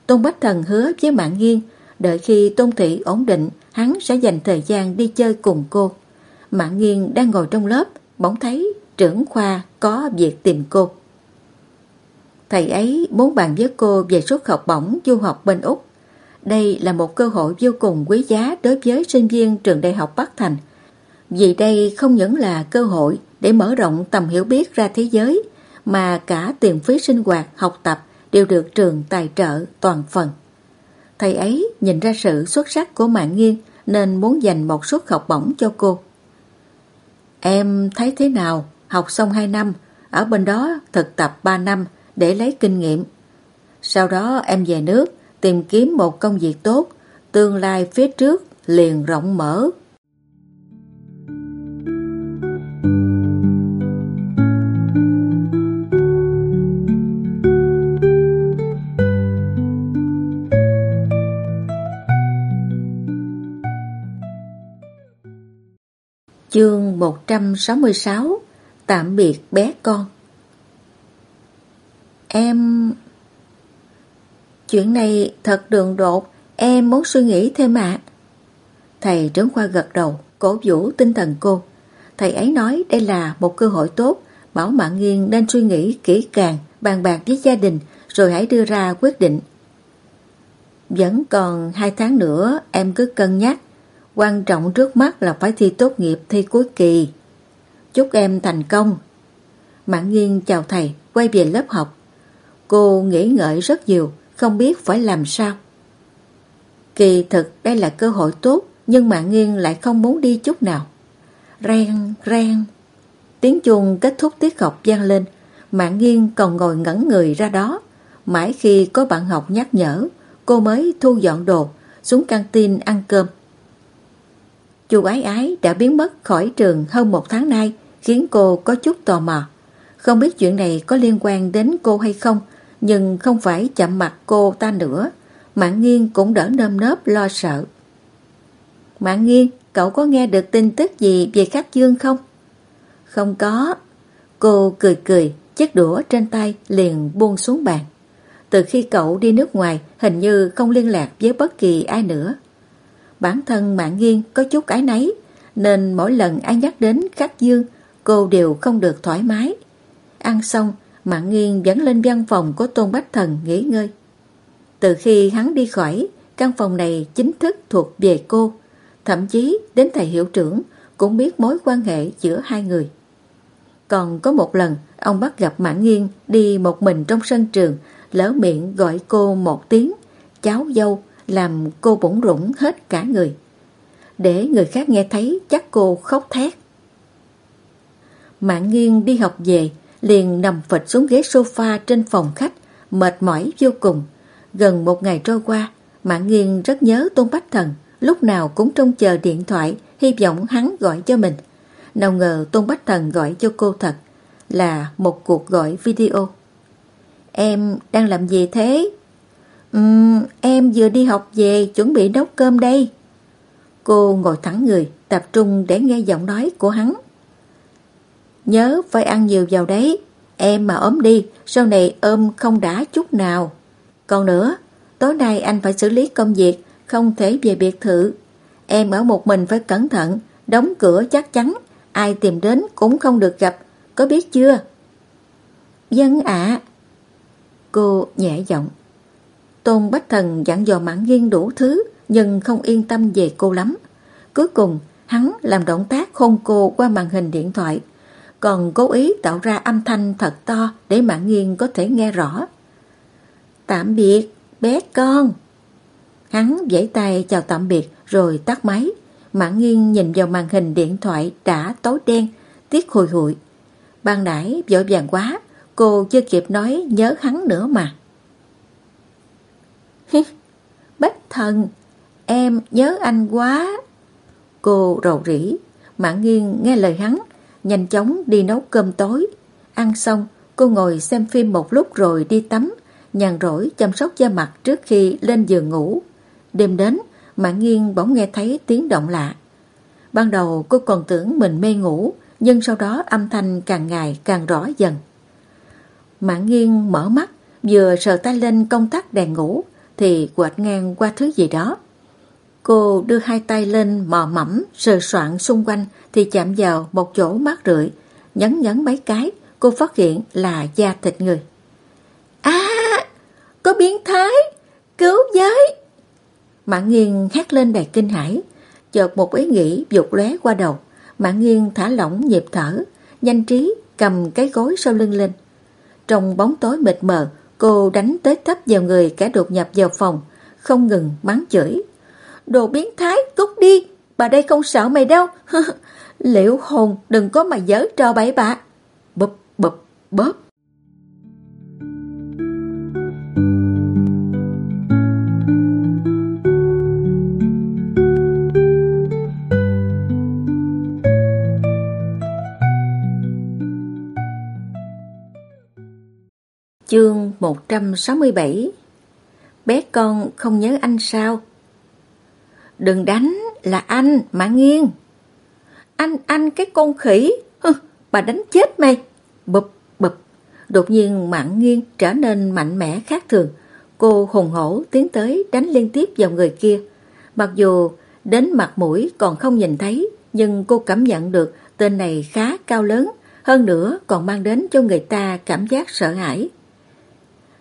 Tôn Bách Thần hứa với Mạng Nghiên, đợi khi Tôn Thị ổn định, hắn sẽ dành thời gian đi chơi cùng cô. Mạng Nghiên đang ngồi trong lớp, bỗng thấy trưởng khoa có việc tìm cô. Thầy ấy muốn bàn với cô về suất học bổng du học bên Úc. Đây là một cơ hội vô cùng quý giá đối với sinh viên trường đại học Bắc Thành. Vì đây không những là cơ hội để mở rộng tầm hiểu biết ra thế giới, mà cả tiền phí sinh hoạt, học tập đều được trường tài trợ toàn phần. Thầy ấy nhìn ra sự xuất sắc của Mạng Nghiên nên muốn dành một suất học bổng cho cô. Em thấy thế nào? Học xong 2 năm, ở bên đó thực tập 3 năm để lấy kinh nghiệm. Sau đó em về nước tìm kiếm một công việc tốt, tương lai phía trước liền rộng mở. Chương 166 Tạm biệt bé con Em... Chuyện này thật đường đột, em muốn suy nghĩ thêm ạ. Thầy trưởng khoa gật đầu, cổ vũ tinh thần cô. Thầy ấy nói đây là một cơ hội tốt, bảo Mạng Nghiên nên suy nghĩ kỹ càng, bàn bạc với gia đình, rồi hãy đưa ra quyết định. Vẫn còn hai tháng nữa, em cứ cân nhắc. Quan trọng trước mắt là phải thi tốt nghiệp thi cuối kỳ. Chúc em thành công. Mạng Nghiên chào thầy, quay về lớp học. Cô nghĩ ngợi rất nhiều, không biết phải làm sao. Kỳ thực đây là cơ hội tốt, nhưng Mạng Nghiên lại không muốn đi chút nào. Ren, ren. Tiếng chuông kết thúc tiết học vang lên, Mạng Nghiên còn ngồi ngẩn người ra đó. Mãi khi có bạn học nhắc nhở, cô mới thu dọn đồ, xuống căng tin ăn cơm. Chu ái ái đã biến mất khỏi trường hơn một tháng nay, khiến cô có chút tò mò. Không biết chuyện này có liên quan đến cô hay không, nhưng không phải chậm mặt cô ta nữa. Mạng nghiên cũng đỡ nơm nớp lo sợ. Mạng nghiên, cậu có nghe được tin tức gì về Khắc Dương không? Không có. Cô cười cười, chiếc đũa trên tay liền buông xuống bàn. Từ khi cậu đi nước ngoài, hình như không liên lạc với bất kỳ ai nữa. Bản thân Mạng nghiên có chút cái nấy, nên mỗi lần ai nhắc đến Khắc Dương, cô đều không được thoải mái. Ăn xong, Mạng nghiêng dẫn lên văn phòng của Tôn Bách Thần nghỉ ngơi. Từ khi hắn đi khỏi, căn phòng này chính thức thuộc về cô. Thậm chí đến thầy hiệu trưởng cũng biết mối quan hệ giữa hai người. Còn có một lần, ông bắt gặp mãn Nghiên đi một mình trong sân trường, lỡ miệng gọi cô một tiếng, cháu dâu, làm cô bỗng rủng hết cả người. Để người khác nghe thấy chắc cô khóc thét. Mạng nghiêng đi học về, liền nằm phịch xuống ghế sofa trên phòng khách, mệt mỏi vô cùng. Gần một ngày trôi qua, Mạng nghiêng rất nhớ Tôn Bách Thần, lúc nào cũng trông chờ điện thoại, hy vọng hắn gọi cho mình. Nào ngờ Tôn Bách Thần gọi cho cô thật, là một cuộc gọi video. Em đang làm gì thế? Uhm, em vừa đi học về, chuẩn bị nấu cơm đây. Cô ngồi thẳng người, tập trung để nghe giọng nói của hắn. Nhớ phải ăn nhiều vào đấy. Em mà ốm đi, sau này ôm không đã chút nào. Còn nữa, tối nay anh phải xử lý công việc, không thể về biệt thự. Em ở một mình phải cẩn thận, đóng cửa chắc chắn, ai tìm đến cũng không được gặp, có biết chưa? Dân ạ. Cô nhẹ giọng. Tôn Bách Thần dặn dò mãn Nghiên đủ thứ, nhưng không yên tâm về cô lắm. Cuối cùng, hắn làm động tác hôn cô qua màn hình điện thoại, còn cố ý tạo ra âm thanh thật to để Mãn Nghiên có thể nghe rõ. Tạm biệt, bé con. Hắn vẫy tay chào tạm biệt rồi tắt máy. Mãn Nghiên nhìn vào màn hình điện thoại đã tối đen, tiếc hồi hụi. Ban nãy vội vàng quá, Cô chưa kịp nói nhớ hắn nữa mà. Bách thần, em nhớ anh quá. Cô rầu rĩ, Mạng nghiêng nghe lời hắn, nhanh chóng đi nấu cơm tối. Ăn xong, cô ngồi xem phim một lúc rồi đi tắm, nhàn rỗi chăm sóc da mặt trước khi lên giường ngủ. Đêm đến, Mạng nghiêng bỗng nghe thấy tiếng động lạ. Ban đầu cô còn tưởng mình mê ngủ, nhưng sau đó âm thanh càng ngày càng rõ dần. Mạng nghiêng mở mắt, vừa sờ tay lên công tắc đèn ngủ, thì quạt ngang qua thứ gì đó. Cô đưa hai tay lên mò mẫm, sờ soạn xung quanh thì chạm vào một chỗ mát rượi, nhấn nhấn mấy cái, cô phát hiện là da thịt người. À, có biến thái, cứu giới. Mạng nghiêng hét lên đầy kinh hãi, chợt một ý nghĩ vụt lóe qua đầu. Mạng nghiêng thả lỏng nhịp thở, nhanh trí cầm cái gối sau lưng lên. Trong bóng tối mịt mờ, cô đánh tới tấp vào người cả đột nhập vào phòng, không ngừng mắng chửi. Đồ biến thái, cút đi, bà đây không sợ mày đâu. Liệu hồn đừng có mà dở trò bậy bạ. Bụp bụp bóp. Chương 167 Bé con không nhớ anh sao? Đừng đánh, là anh, Mã Nghiên. Anh, anh cái con khỉ, Hừ, bà đánh chết mày. Bụp, bụp, đột nhiên Mạn Nghiên trở nên mạnh mẽ khác thường. Cô hùng hổ tiến tới đánh liên tiếp vào người kia. Mặc dù đến mặt mũi còn không nhìn thấy, nhưng cô cảm nhận được tên này khá cao lớn, hơn nữa còn mang đến cho người ta cảm giác sợ hãi.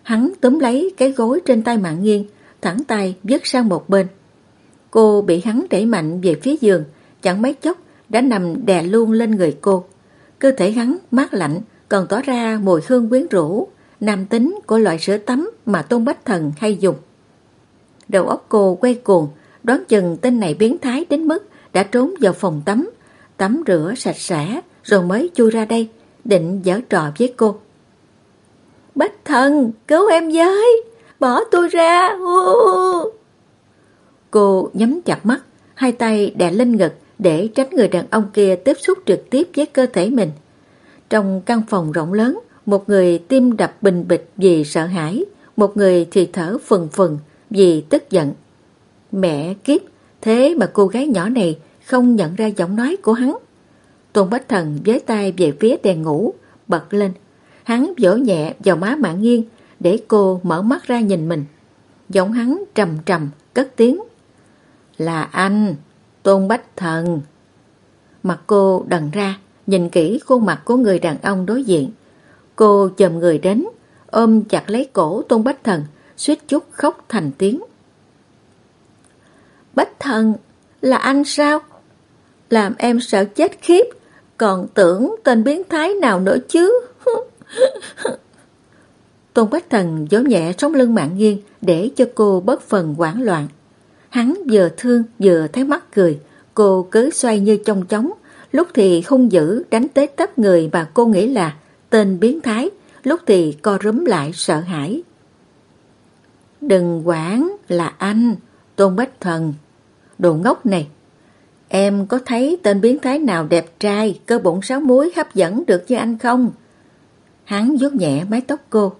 Hắn túm lấy cái gối trên tay Mạng nghiêng, thẳng tay vứt sang một bên. Cô bị hắn đẩy mạnh về phía giường, chẳng mấy chốc đã nằm đè luôn lên người cô. Cơ thể hắn mát lạnh, còn tỏ ra mùi hương quyến rũ, nam tính của loại sữa tắm mà Tôn Bách Thần hay dùng. Đầu óc cô quay cuồng, đoán chừng tên này biến thái đến mức đã trốn vào phòng tắm, tắm rửa sạch sẽ rồi mới chui ra đây, định giở trò với cô. Bách Thần, cứu em với, bỏ tôi ra. Cô nhắm chặt mắt, hai tay đè lên ngực để tránh người đàn ông kia tiếp xúc trực tiếp với cơ thể mình. Trong căn phòng rộng lớn, một người tim đập bình bịch vì sợ hãi, một người thì thở phừng phừng vì tức giận. Mẹ kiếp, thế mà cô gái nhỏ này không nhận ra giọng nói của hắn. Tôn Bách Thần với tay về phía đèn ngủ, bật lên. Hắn vỗ nhẹ vào má mạng nghiêng để cô mở mắt ra nhìn mình. Giọng hắn trầm trầm, cất tiếng. Là anh, Tôn Bách Thần. Mặt cô đần ra, nhìn kỹ khuôn mặt của người đàn ông đối diện. Cô chồm người đến, ôm chặt lấy cổ Tôn Bách Thần, suýt chút khóc thành tiếng. Bách Thần, là anh sao? Làm em sợ chết khiếp, còn tưởng tên biến thái nào nữa chứ. Tôn Bách Thần giấu nhẹ sống lưng mạng nghiêng để cho cô bớt phần hoảng loạn. Hắn vừa thương vừa thấy mắt cười, cô cứ xoay như trong chóng, lúc thì hung dữ đánh tới tấp người mà cô nghĩ là tên biến thái, lúc thì co rúm lại sợ hãi. Đừng quản là anh, Tôn Bách Thần. Đồ ngốc này, em có thấy tên biến thái nào đẹp trai, cơ bụng sáu muối hấp dẫn được như anh không? Hắn vuốt nhẹ mái tóc cô.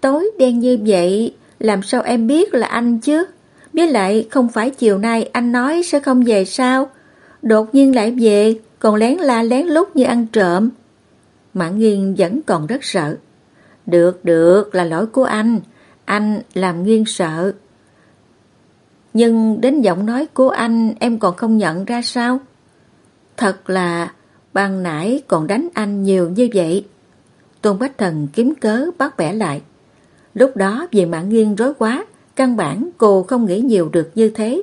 Tối đen như vậy, làm sao em biết là anh chứ? Với lại không phải chiều nay anh nói sẽ không về sao? Đột nhiên lại về, còn lén la lén lút như ăn trộm. Mãn nghiên vẫn còn rất sợ. Được, được, là lỗi của anh. Anh làm nghiên sợ. Nhưng đến giọng nói của anh em còn không nhận ra sao? Thật là ban nãy còn đánh anh nhiều như vậy. Tôn Bách Thần kiếm cớ bắt bẻ lại. Lúc đó vì mạng nghiêng rối quá, căn bản cô không nghĩ nhiều được như thế.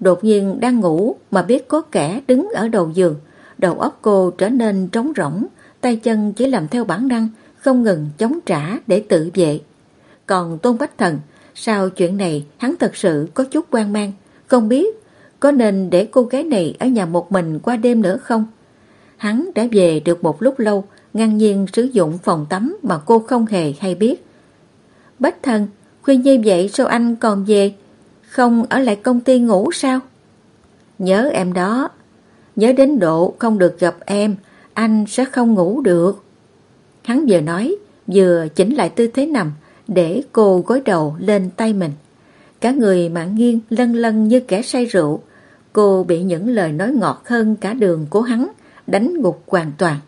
Đột nhiên đang ngủ mà biết có kẻ đứng ở đầu giường, đầu óc cô trở nên trống rỗng, tay chân chỉ làm theo bản năng, không ngừng chống trả để tự vệ. Còn Tôn Bách Thần, sau chuyện này hắn thật sự có chút quan mang, không biết có nên để cô gái này ở nhà một mình qua đêm nữa không? Hắn đã về được một lúc lâu ngang nhiên sử dụng phòng tắm mà cô không hề hay biết. Bách thần, khuya như vậy sao anh còn về? Không ở lại công ty ngủ sao? Nhớ em đó, nhớ đến độ không được gặp em, anh sẽ không ngủ được. Hắn vừa nói, vừa chỉnh lại tư thế nằm để cô gối đầu lên tay mình. Cả người mạng nghiêng lân lân như kẻ say rượu. Cô bị những lời nói ngọt hơn cả đường của hắn, đánh gục hoàn toàn.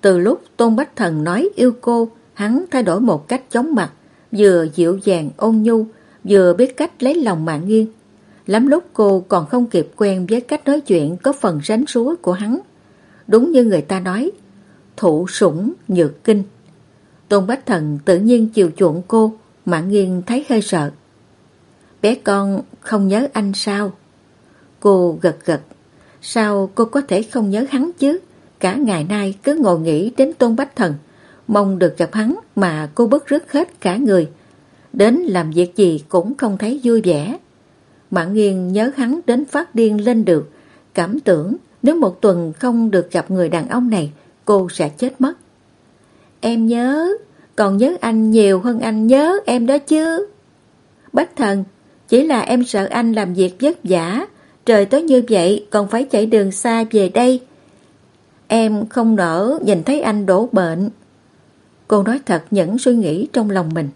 Từ lúc Tôn Bách Thần nói yêu cô, hắn thay đổi một cách chóng mặt, vừa dịu dàng ôn nhu, vừa biết cách lấy lòng mạng nghiêng. Lắm lúc cô còn không kịp quen với cách nói chuyện có phần ránh súa của hắn. Đúng như người ta nói, thụ sủng nhược kinh. Tôn Bách Thần tự nhiên chiều chuộng cô, Mạng nghiêng thấy hơi sợ. Bé con không nhớ anh sao? Cô gật gật. Sao cô có thể không nhớ hắn chứ? Cả ngày nay cứ ngồi nghĩ đến Tôn Bách Thần, mong được gặp hắn mà cô bứt rứt hết cả người. Đến làm việc gì cũng không thấy vui vẻ. Mạng Nghiên nhớ hắn đến phát điên lên được, cảm tưởng nếu một tuần không được gặp người đàn ông này, cô sẽ chết mất. Em nhớ, còn nhớ anh nhiều hơn anh nhớ em đó chứ. Bách thần, chỉ là em sợ anh làm việc vất vả, trời tối như vậy, còn phải chạy đường xa về đây. Em không nỡ nhìn thấy anh đổ bệnh. Cô nói thật những suy nghĩ trong lòng mình.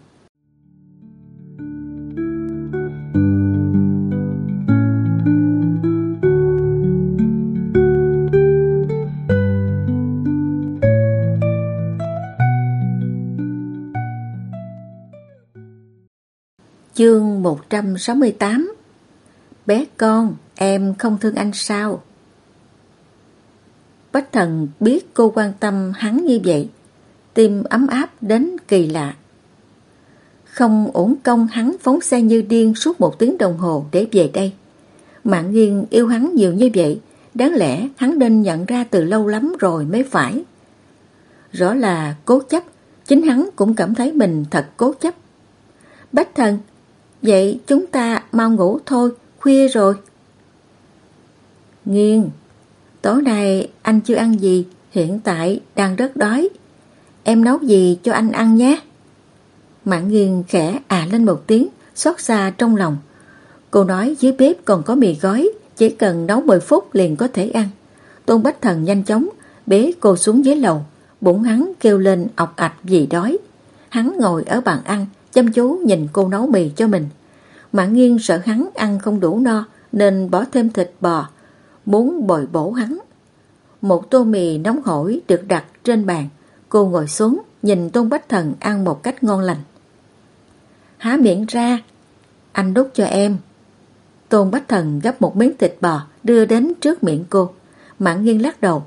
Chương 168 Bé con, em không thương anh sao? Bách thần biết cô quan tâm hắn như vậy, tim ấm áp đến kỳ lạ. Không ổn công hắn phóng xe như điên suốt một tiếng đồng hồ để về đây. Mạng nghiêng yêu hắn nhiều như vậy, đáng lẽ hắn nên nhận ra từ lâu lắm rồi mới phải. Rõ là cố chấp, chính hắn cũng cảm thấy mình thật cố chấp. Bách thần, Vậy chúng ta mau ngủ thôi, khuya rồi. Nghiên, tối nay anh chưa ăn gì, hiện tại đang rất đói. Em nấu gì cho anh ăn nhé. Mạng nghiêng khẽ à lên một tiếng, xót xa trong lòng. Cô nói dưới bếp còn có mì gói, chỉ cần nấu 10 phút liền có thể ăn. Tôn Bách Thần nhanh chóng bế cô xuống dưới lầu, bụng hắn kêu lên ọc ạch vì đói. Hắn ngồi ở bàn ăn, chăm chú nhìn cô nấu mì cho mình mã nghiêng sợ hắn ăn không đủ no nên bỏ thêm thịt bò, muốn bồi bổ hắn. Một tô mì nóng hổi được đặt trên bàn, cô ngồi xuống nhìn Tôn Bách Thần ăn một cách ngon lành. Há miệng ra, anh đút cho em. Tôn Bách Thần gấp một miếng thịt bò đưa đến trước miệng cô. mã nghiêng lắc đầu.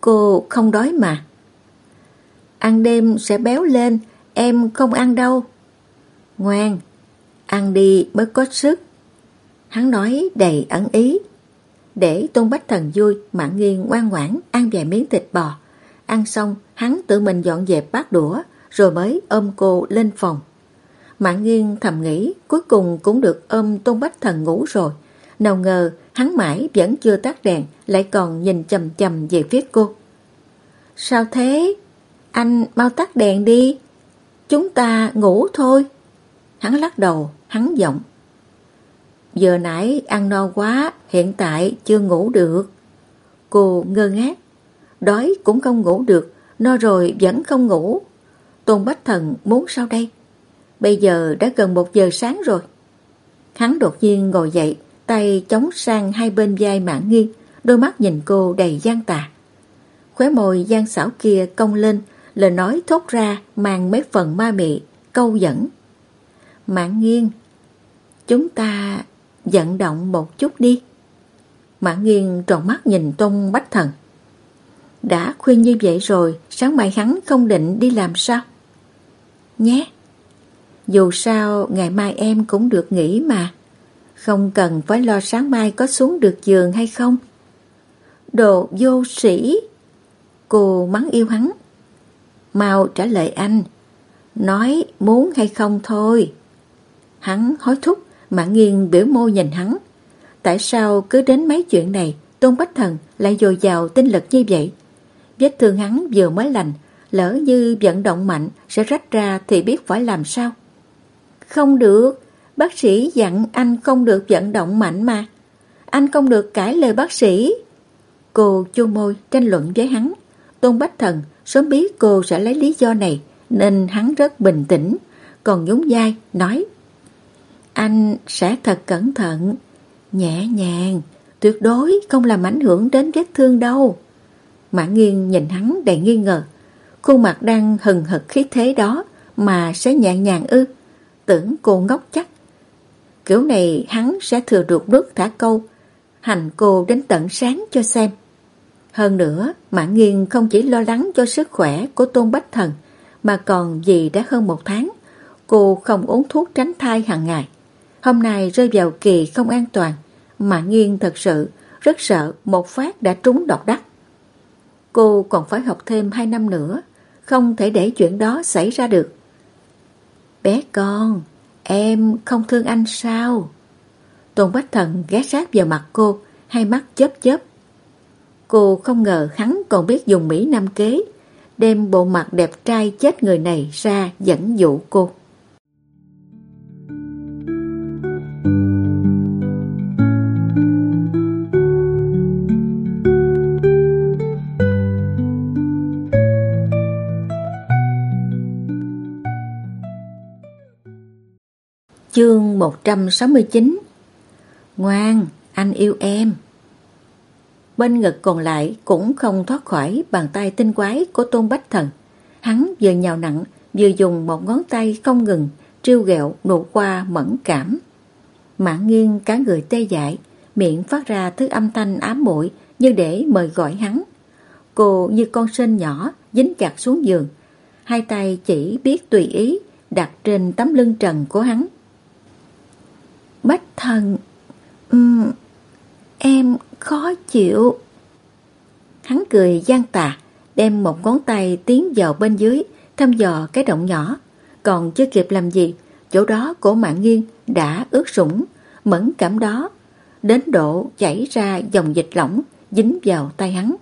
Cô không đói mà. Ăn đêm sẽ béo lên, em không ăn đâu. Ngoan, ăn đi mới có sức. Hắn nói đầy ẩn ý. Để Tôn Bách Thần vui, Mạng Nghiên ngoan ngoãn ăn vài miếng thịt bò. Ăn xong, hắn tự mình dọn dẹp bát đũa, rồi mới ôm cô lên phòng. Mạng Nghiên thầm nghĩ cuối cùng cũng được ôm Tôn Bách Thần ngủ rồi. Nào ngờ hắn mãi vẫn chưa tắt đèn, lại còn nhìn chầm chầm về phía cô. Sao thế? Anh mau tắt đèn đi. Chúng ta ngủ thôi. Hắn lắc đầu, hắn giọng. Giờ nãy ăn no quá, hiện tại chưa ngủ được. Cô ngơ ngác, đói cũng không ngủ được, no rồi vẫn không ngủ. Tôn Bách Thần muốn sao đây? Bây giờ đã gần một giờ sáng rồi. Hắn đột nhiên ngồi dậy, tay chống sang hai bên vai mãn nghiêng, đôi mắt nhìn cô đầy gian tà. Khóe môi gian xảo kia cong lên, lời nói thốt ra mang mấy phần ma mị, câu dẫn. Mãn nghiêng, chúng ta vận động một chút đi. Mã nghiêng tròn mắt nhìn Tôn Bách Thần. Đã khuyên như vậy rồi, sáng mai hắn không định đi làm sao? Nhé, dù sao ngày mai em cũng được nghỉ mà. Không cần phải lo sáng mai có xuống được giường hay không. Đồ vô sĩ. Cô mắng yêu hắn. Mau trả lời anh. Nói muốn hay không thôi. Hắn hối thúc, mã nghiêng biểu môi nhìn hắn. Tại sao cứ đến mấy chuyện này, Tôn Bách Thần lại dồi dào tinh lực như vậy? Vết thương hắn vừa mới lành, lỡ như vận động mạnh sẽ rách ra thì biết phải làm sao. Không được, bác sĩ dặn anh không được vận động mạnh mà. Anh không được cãi lời bác sĩ. Cô chu môi tranh luận với hắn. Tôn Bách Thần sớm biết cô sẽ lấy lý do này nên hắn rất bình tĩnh, còn nhún vai nói anh sẽ thật cẩn thận, nhẹ nhàng, tuyệt đối không làm ảnh hưởng đến vết thương đâu. Mã nghiêng nhìn hắn đầy nghi ngờ, khuôn mặt đang hừng hực khí thế đó mà sẽ nhẹ nhàng ư, tưởng cô ngốc chắc. Kiểu này hắn sẽ thừa được bước thả câu, hành cô đến tận sáng cho xem. Hơn nữa, Mã Nghiên không chỉ lo lắng cho sức khỏe của Tôn Bách Thần, mà còn vì đã hơn một tháng, cô không uống thuốc tránh thai hàng ngày. Hôm nay rơi vào kỳ không an toàn, mà nghiêng thật sự rất sợ một phát đã trúng đọt đắc. Cô còn phải học thêm hai năm nữa, không thể để chuyện đó xảy ra được. Bé con, em không thương anh sao? Tôn Bách Thần ghé sát vào mặt cô, hai mắt chớp chớp. Cô không ngờ hắn còn biết dùng Mỹ Nam kế, đem bộ mặt đẹp trai chết người này ra dẫn dụ cô. Chương 169 Ngoan, anh yêu em. Bên ngực còn lại cũng không thoát khỏi bàn tay tinh quái của Tôn Bách Thần. Hắn vừa nhào nặng, vừa dùng một ngón tay không ngừng, trêu ghẹo nụ qua mẫn cảm. Mãn nghiêng cả người tê dại, miệng phát ra thứ âm thanh ám muội như để mời gọi hắn. Cô như con sên nhỏ dính chặt xuống giường, hai tay chỉ biết tùy ý đặt trên tấm lưng trần của hắn. Bách thần, um, em khó chịu. Hắn cười gian tà, đem một ngón tay tiến vào bên dưới, thăm dò cái động nhỏ. Còn chưa kịp làm gì, chỗ đó của mạng nghiêng đã ướt sũng, mẫn cảm đó, đến độ chảy ra dòng dịch lỏng dính vào tay hắn.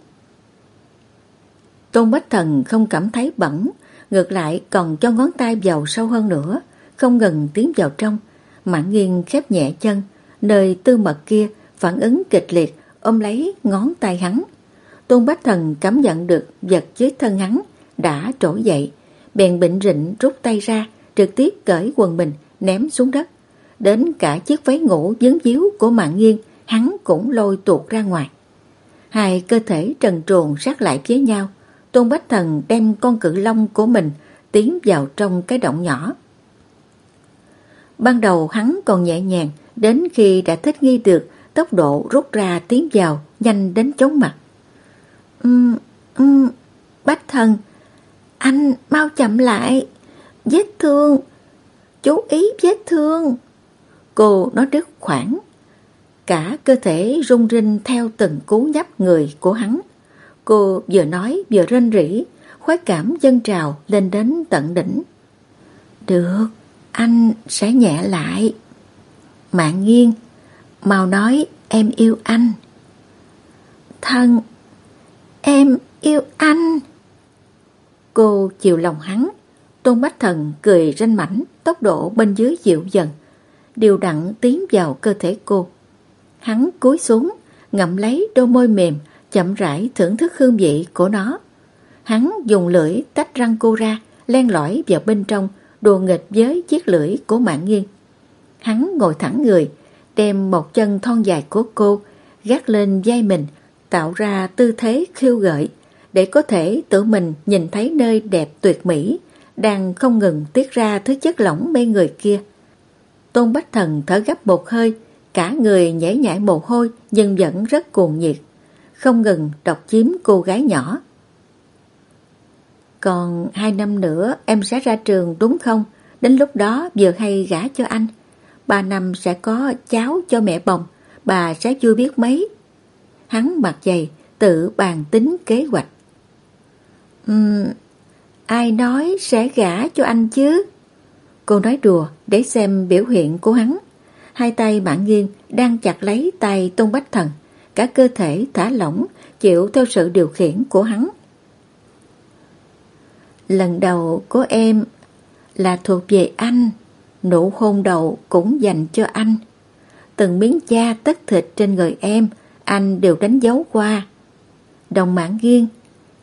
Tôn Bách Thần không cảm thấy bẩn, ngược lại còn cho ngón tay vào sâu hơn nữa, không ngừng tiến vào trong. Mãn nghiêng khép nhẹ chân, nơi tư mật kia phản ứng kịch liệt ôm lấy ngón tay hắn. Tôn Bách Thần cảm nhận được vật dưới thân hắn đã trỗi dậy, bèn bệnh rịnh rút tay ra, trực tiếp cởi quần mình ném xuống đất. Đến cả chiếc váy ngủ dấn díu của mạng nghiêng hắn cũng lôi tuột ra ngoài. Hai cơ thể trần truồng sát lại với nhau, Tôn Bách Thần đem con cự long của mình tiến vào trong cái động nhỏ. Ban đầu hắn còn nhẹ nhàng, đến khi đã thích nghi được tốc độ rút ra tiến vào, nhanh đến chóng mặt. Ừm, ừm, bách thần, anh mau chậm lại, vết thương, chú ý vết thương. Cô nói đứt khoảng, cả cơ thể rung rinh theo từng cú nhấp người của hắn. Cô vừa nói vừa rên rỉ, khoái cảm dân trào lên đến tận đỉnh. Được, anh sẽ nhẹ lại. Mạng nghiêng, màu nói em yêu anh. Thân, em yêu anh. Cô chiều lòng hắn, Tôn Bách Thần cười ranh mảnh, tốc độ bên dưới dịu dần, điều đặn tiến vào cơ thể cô. Hắn cúi xuống, ngậm lấy đôi môi mềm, chậm rãi thưởng thức hương vị của nó. Hắn dùng lưỡi tách răng cô ra, len lỏi vào bên trong, đùa nghịch với chiếc lưỡi của mạng nghiêng. Hắn ngồi thẳng người, đem một chân thon dài của cô gác lên vai mình, tạo ra tư thế khiêu gợi, để có thể tự mình nhìn thấy nơi đẹp tuyệt mỹ, đang không ngừng tiết ra thứ chất lỏng mê người kia. Tôn Bách Thần thở gấp một hơi, cả người nhảy nhảy mồ hôi nhưng vẫn rất cuồng nhiệt, không ngừng độc chiếm cô gái nhỏ. Còn hai năm nữa em sẽ ra trường đúng không? Đến lúc đó vừa hay gả cho anh. Ba năm sẽ có cháu cho mẹ bồng, bà sẽ chưa biết mấy. Hắn mặt dày, tự bàn tính kế hoạch. Uhm, ai nói sẽ gả cho anh chứ? Cô nói đùa để xem biểu hiện của hắn. Hai tay bạn nghiêng đang chặt lấy tay Tôn Bách Thần, cả cơ thể thả lỏng, chịu theo sự điều khiển của hắn. Lần đầu của em là thuộc về anh, nụ hôn đầu cũng dành cho anh. Từng miếng da tất thịt trên người em, anh đều đánh dấu qua. Đồng mãn nghiêng,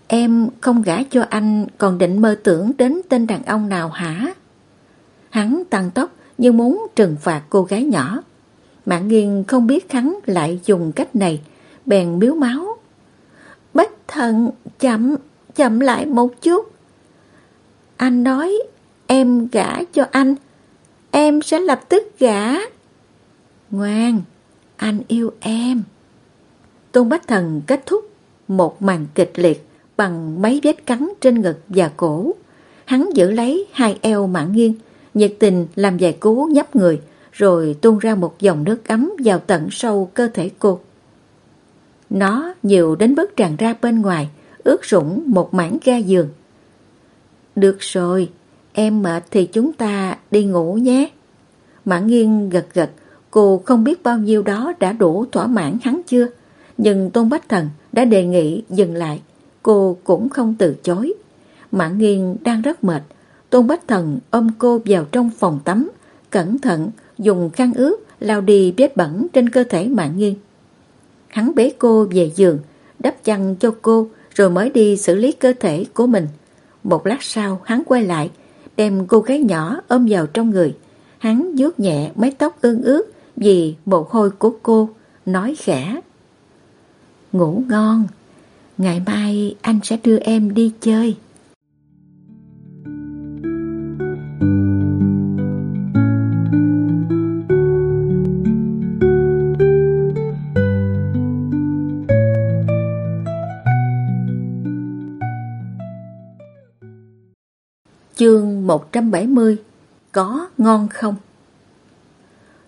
em không gả cho anh còn định mơ tưởng đến tên đàn ông nào hả? Hắn tăng tốc như muốn trừng phạt cô gái nhỏ. Mạng nghiêng không biết hắn lại dùng cách này, bèn miếu máu. Bách thần, chậm, chậm lại một chút. Anh nói, em gả cho anh, em sẽ lập tức gả. Ngoan, anh yêu em. Tôn Bách Thần kết thúc một màn kịch liệt bằng mấy vết cắn trên ngực và cổ. Hắn giữ lấy hai eo mãn nghiêng, nhiệt tình làm vài cú nhấp người, rồi tuôn ra một dòng nước ấm vào tận sâu cơ thể cô. Nó nhiều đến mức tràn ra bên ngoài, ướt sũng một mảng ga giường. Được rồi, em mệt thì chúng ta đi ngủ nhé. Mãn nghiêng gật gật, cô không biết bao nhiêu đó đã đủ thỏa mãn hắn chưa. Nhưng Tôn Bách Thần đã đề nghị dừng lại, cô cũng không từ chối. Mãn nghiêng đang rất mệt, Tôn Bách Thần ôm cô vào trong phòng tắm, cẩn thận dùng khăn ướt lau đi vết bẩn trên cơ thể Mạn Nghiên. Hắn bế cô về giường, đắp chăn cho cô rồi mới đi xử lý cơ thể của mình. Một lát sau hắn quay lại, đem cô gái nhỏ ôm vào trong người. Hắn vuốt nhẹ mái tóc ương ướt vì mồ hôi của cô, nói khẽ. Ngủ ngon, ngày mai anh sẽ đưa em đi chơi. 170 Có ngon không?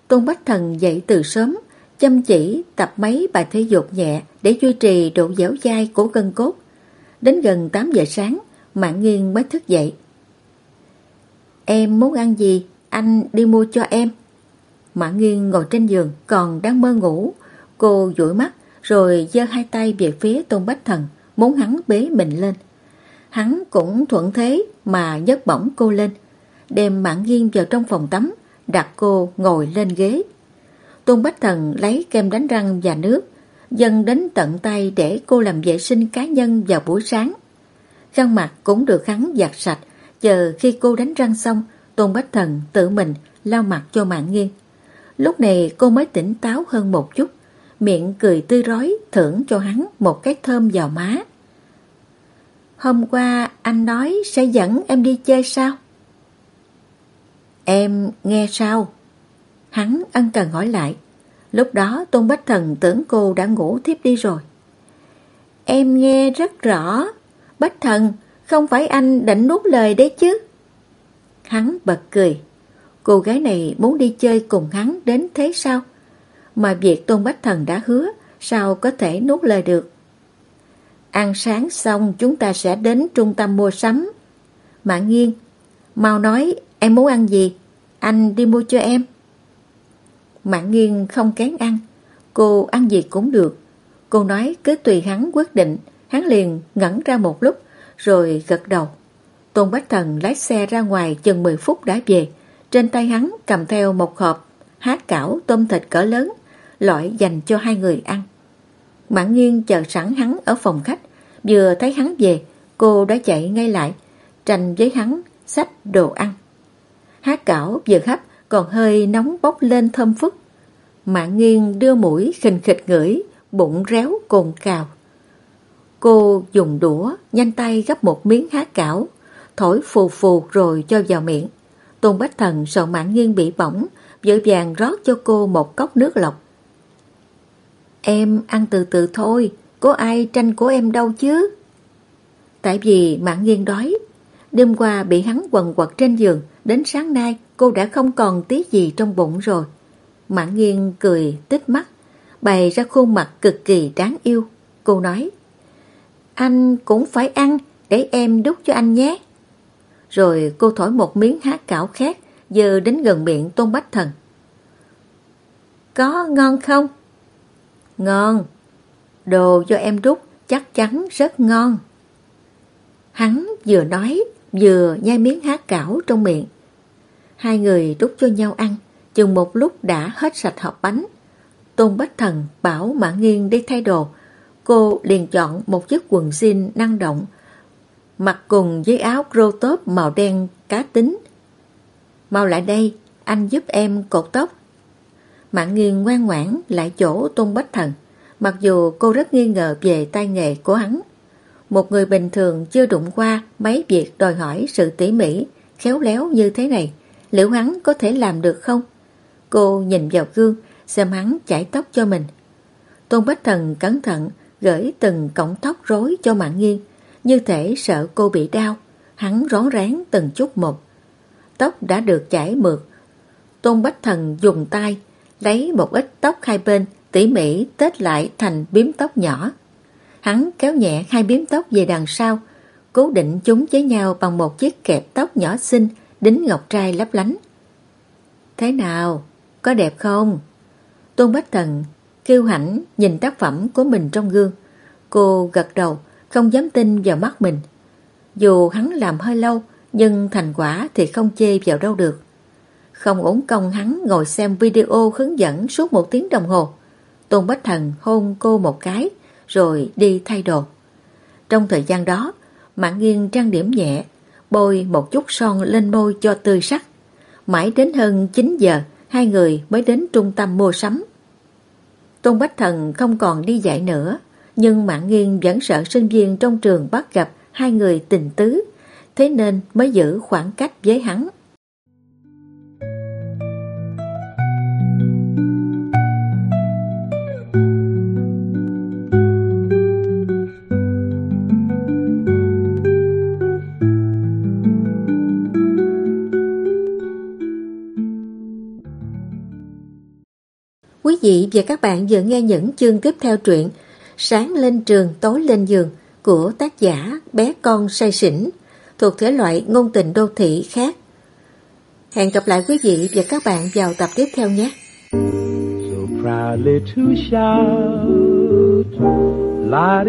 Tôn Bách Thần dậy từ sớm, chăm chỉ tập mấy bài thể dục nhẹ để duy trì độ dẻo dai của gân cốt. Đến gần 8 giờ sáng, Mạng Nghiên mới thức dậy. Em muốn ăn gì? Anh đi mua cho em. Mạng Nghiên ngồi trên giường còn đang mơ ngủ. Cô dụi mắt rồi giơ hai tay về phía Tôn Bách Thần, muốn hắn bế mình lên. Hắn cũng thuận thế mà nhấc bổng cô lên, đem mạng nghiêng vào trong phòng tắm, đặt cô ngồi lên ghế. Tôn Bách Thần lấy kem đánh răng và nước, dần đến tận tay để cô làm vệ sinh cá nhân vào buổi sáng. Khăn mặt cũng được hắn giặt sạch, chờ khi cô đánh răng xong, Tôn Bách Thần tự mình lau mặt cho mạng nghiêng. Lúc này cô mới tỉnh táo hơn một chút, miệng cười tươi rói thưởng cho hắn một cái thơm vào má. Hôm qua anh nói sẽ dẫn em đi chơi sao? Em nghe sao? Hắn ân cần hỏi lại. Lúc đó Tôn Bách Thần tưởng cô đã ngủ thiếp đi rồi. Em nghe rất rõ. Bách Thần, không phải anh định nuốt lời đấy chứ? Hắn bật cười. Cô gái này muốn đi chơi cùng hắn đến thế sao? Mà việc Tôn Bách Thần đã hứa, sao có thể nuốt lời được? Ăn sáng xong chúng ta sẽ đến trung tâm mua sắm. Mạng nghiêng, mau nói em muốn ăn gì, anh đi mua cho em. Mạng nghiêng không kén ăn, cô ăn gì cũng được. Cô nói cứ tùy hắn quyết định, hắn liền ngẩn ra một lúc rồi gật đầu. Tôn Bách Thần lái xe ra ngoài chừng 10 phút đã về. Trên tay hắn cầm theo một hộp hát cảo tôm thịt cỡ lớn, loại dành cho hai người ăn. Mạng Nghiên chờ sẵn hắn ở phòng khách, vừa thấy hắn về, cô đã chạy ngay lại, tranh với hắn, sách đồ ăn. Hát cảo vừa hấp còn hơi nóng bốc lên thơm phức. Mạng Nghiên đưa mũi khình khịch ngửi, bụng réo cồn cào. Cô dùng đũa, nhanh tay gấp một miếng hát cảo, thổi phù phù rồi cho vào miệng. Tôn Bách Thần sợ mạng Nghiên bị bỏng, vội vàng rót cho cô một cốc nước lọc. Em ăn từ từ thôi, có ai tranh của em đâu chứ? Tại vì mạng nghiêng đói, đêm qua bị hắn quần quật trên giường, đến sáng nay cô đã không còn tí gì trong bụng rồi. Mạng nghiêng cười tích mắt, bày ra khuôn mặt cực kỳ đáng yêu. Cô nói, anh cũng phải ăn để em đút cho anh nhé. Rồi cô thổi một miếng há cảo khác, giờ đến gần miệng Tôn Bách Thần. Có ngon không? Ngon. Đồ cho em đúc chắc chắn rất ngon. Hắn vừa nói, vừa nhai miếng há cảo trong miệng. Hai người đút cho nhau ăn, chừng một lúc đã hết sạch hộp bánh. Tôn Bách Thần bảo Mã Nghiên đi thay đồ. Cô liền chọn một chiếc quần jean năng động, mặc cùng với áo crop top màu đen cá tính. Mau lại đây, anh giúp em cột tóc. Mạng nghiên ngoan ngoãn lại chỗ Tôn Bách Thần, mặc dù cô rất nghi ngờ về tay nghề của hắn. Một người bình thường chưa đụng qua mấy việc đòi hỏi sự tỉ mỉ, khéo léo như thế này, liệu hắn có thể làm được không? Cô nhìn vào gương, xem hắn chải tóc cho mình. Tôn Bách Thần cẩn thận gửi từng cọng tóc rối cho Mạng Nghiên, như thể sợ cô bị đau. Hắn rón rén từng chút một. Tóc đã được chải mượt. Tôn Bách Thần dùng tay lấy một ít tóc hai bên tỉ mỉ tết lại thành biếm tóc nhỏ. Hắn kéo nhẹ hai biếm tóc về đằng sau, cố định chúng với nhau bằng một chiếc kẹp tóc nhỏ xinh đính ngọc trai lấp lánh. Thế nào? Có đẹp không? Tôn Bách Thần kêu hãnh nhìn tác phẩm của mình trong gương. Cô gật đầu, không dám tin vào mắt mình. Dù hắn làm hơi lâu, nhưng thành quả thì không chê vào đâu được. Không ổn công hắn ngồi xem video hướng dẫn suốt một tiếng đồng hồ. Tôn Bách Thần hôn cô một cái, rồi đi thay đồ. Trong thời gian đó, Mạng Nghiên trang điểm nhẹ, bôi một chút son lên môi cho tươi sắc. Mãi đến hơn 9 giờ, hai người mới đến trung tâm mua sắm. Tôn Bách Thần không còn đi dạy nữa, nhưng Mạng Nghiên vẫn sợ sinh viên trong trường bắt gặp hai người tình tứ, thế nên mới giữ khoảng cách với hắn. Vị và các bạn vừa nghe những chương tiếp theo truyện Sáng lên trường, tối lên giường của tác giả Bé Con Say Sỉnh thuộc thể loại ngôn tình đô thị khác. Hẹn gặp lại quý vị và các bạn vào tập tiếp theo nhé. So proudly to shout, la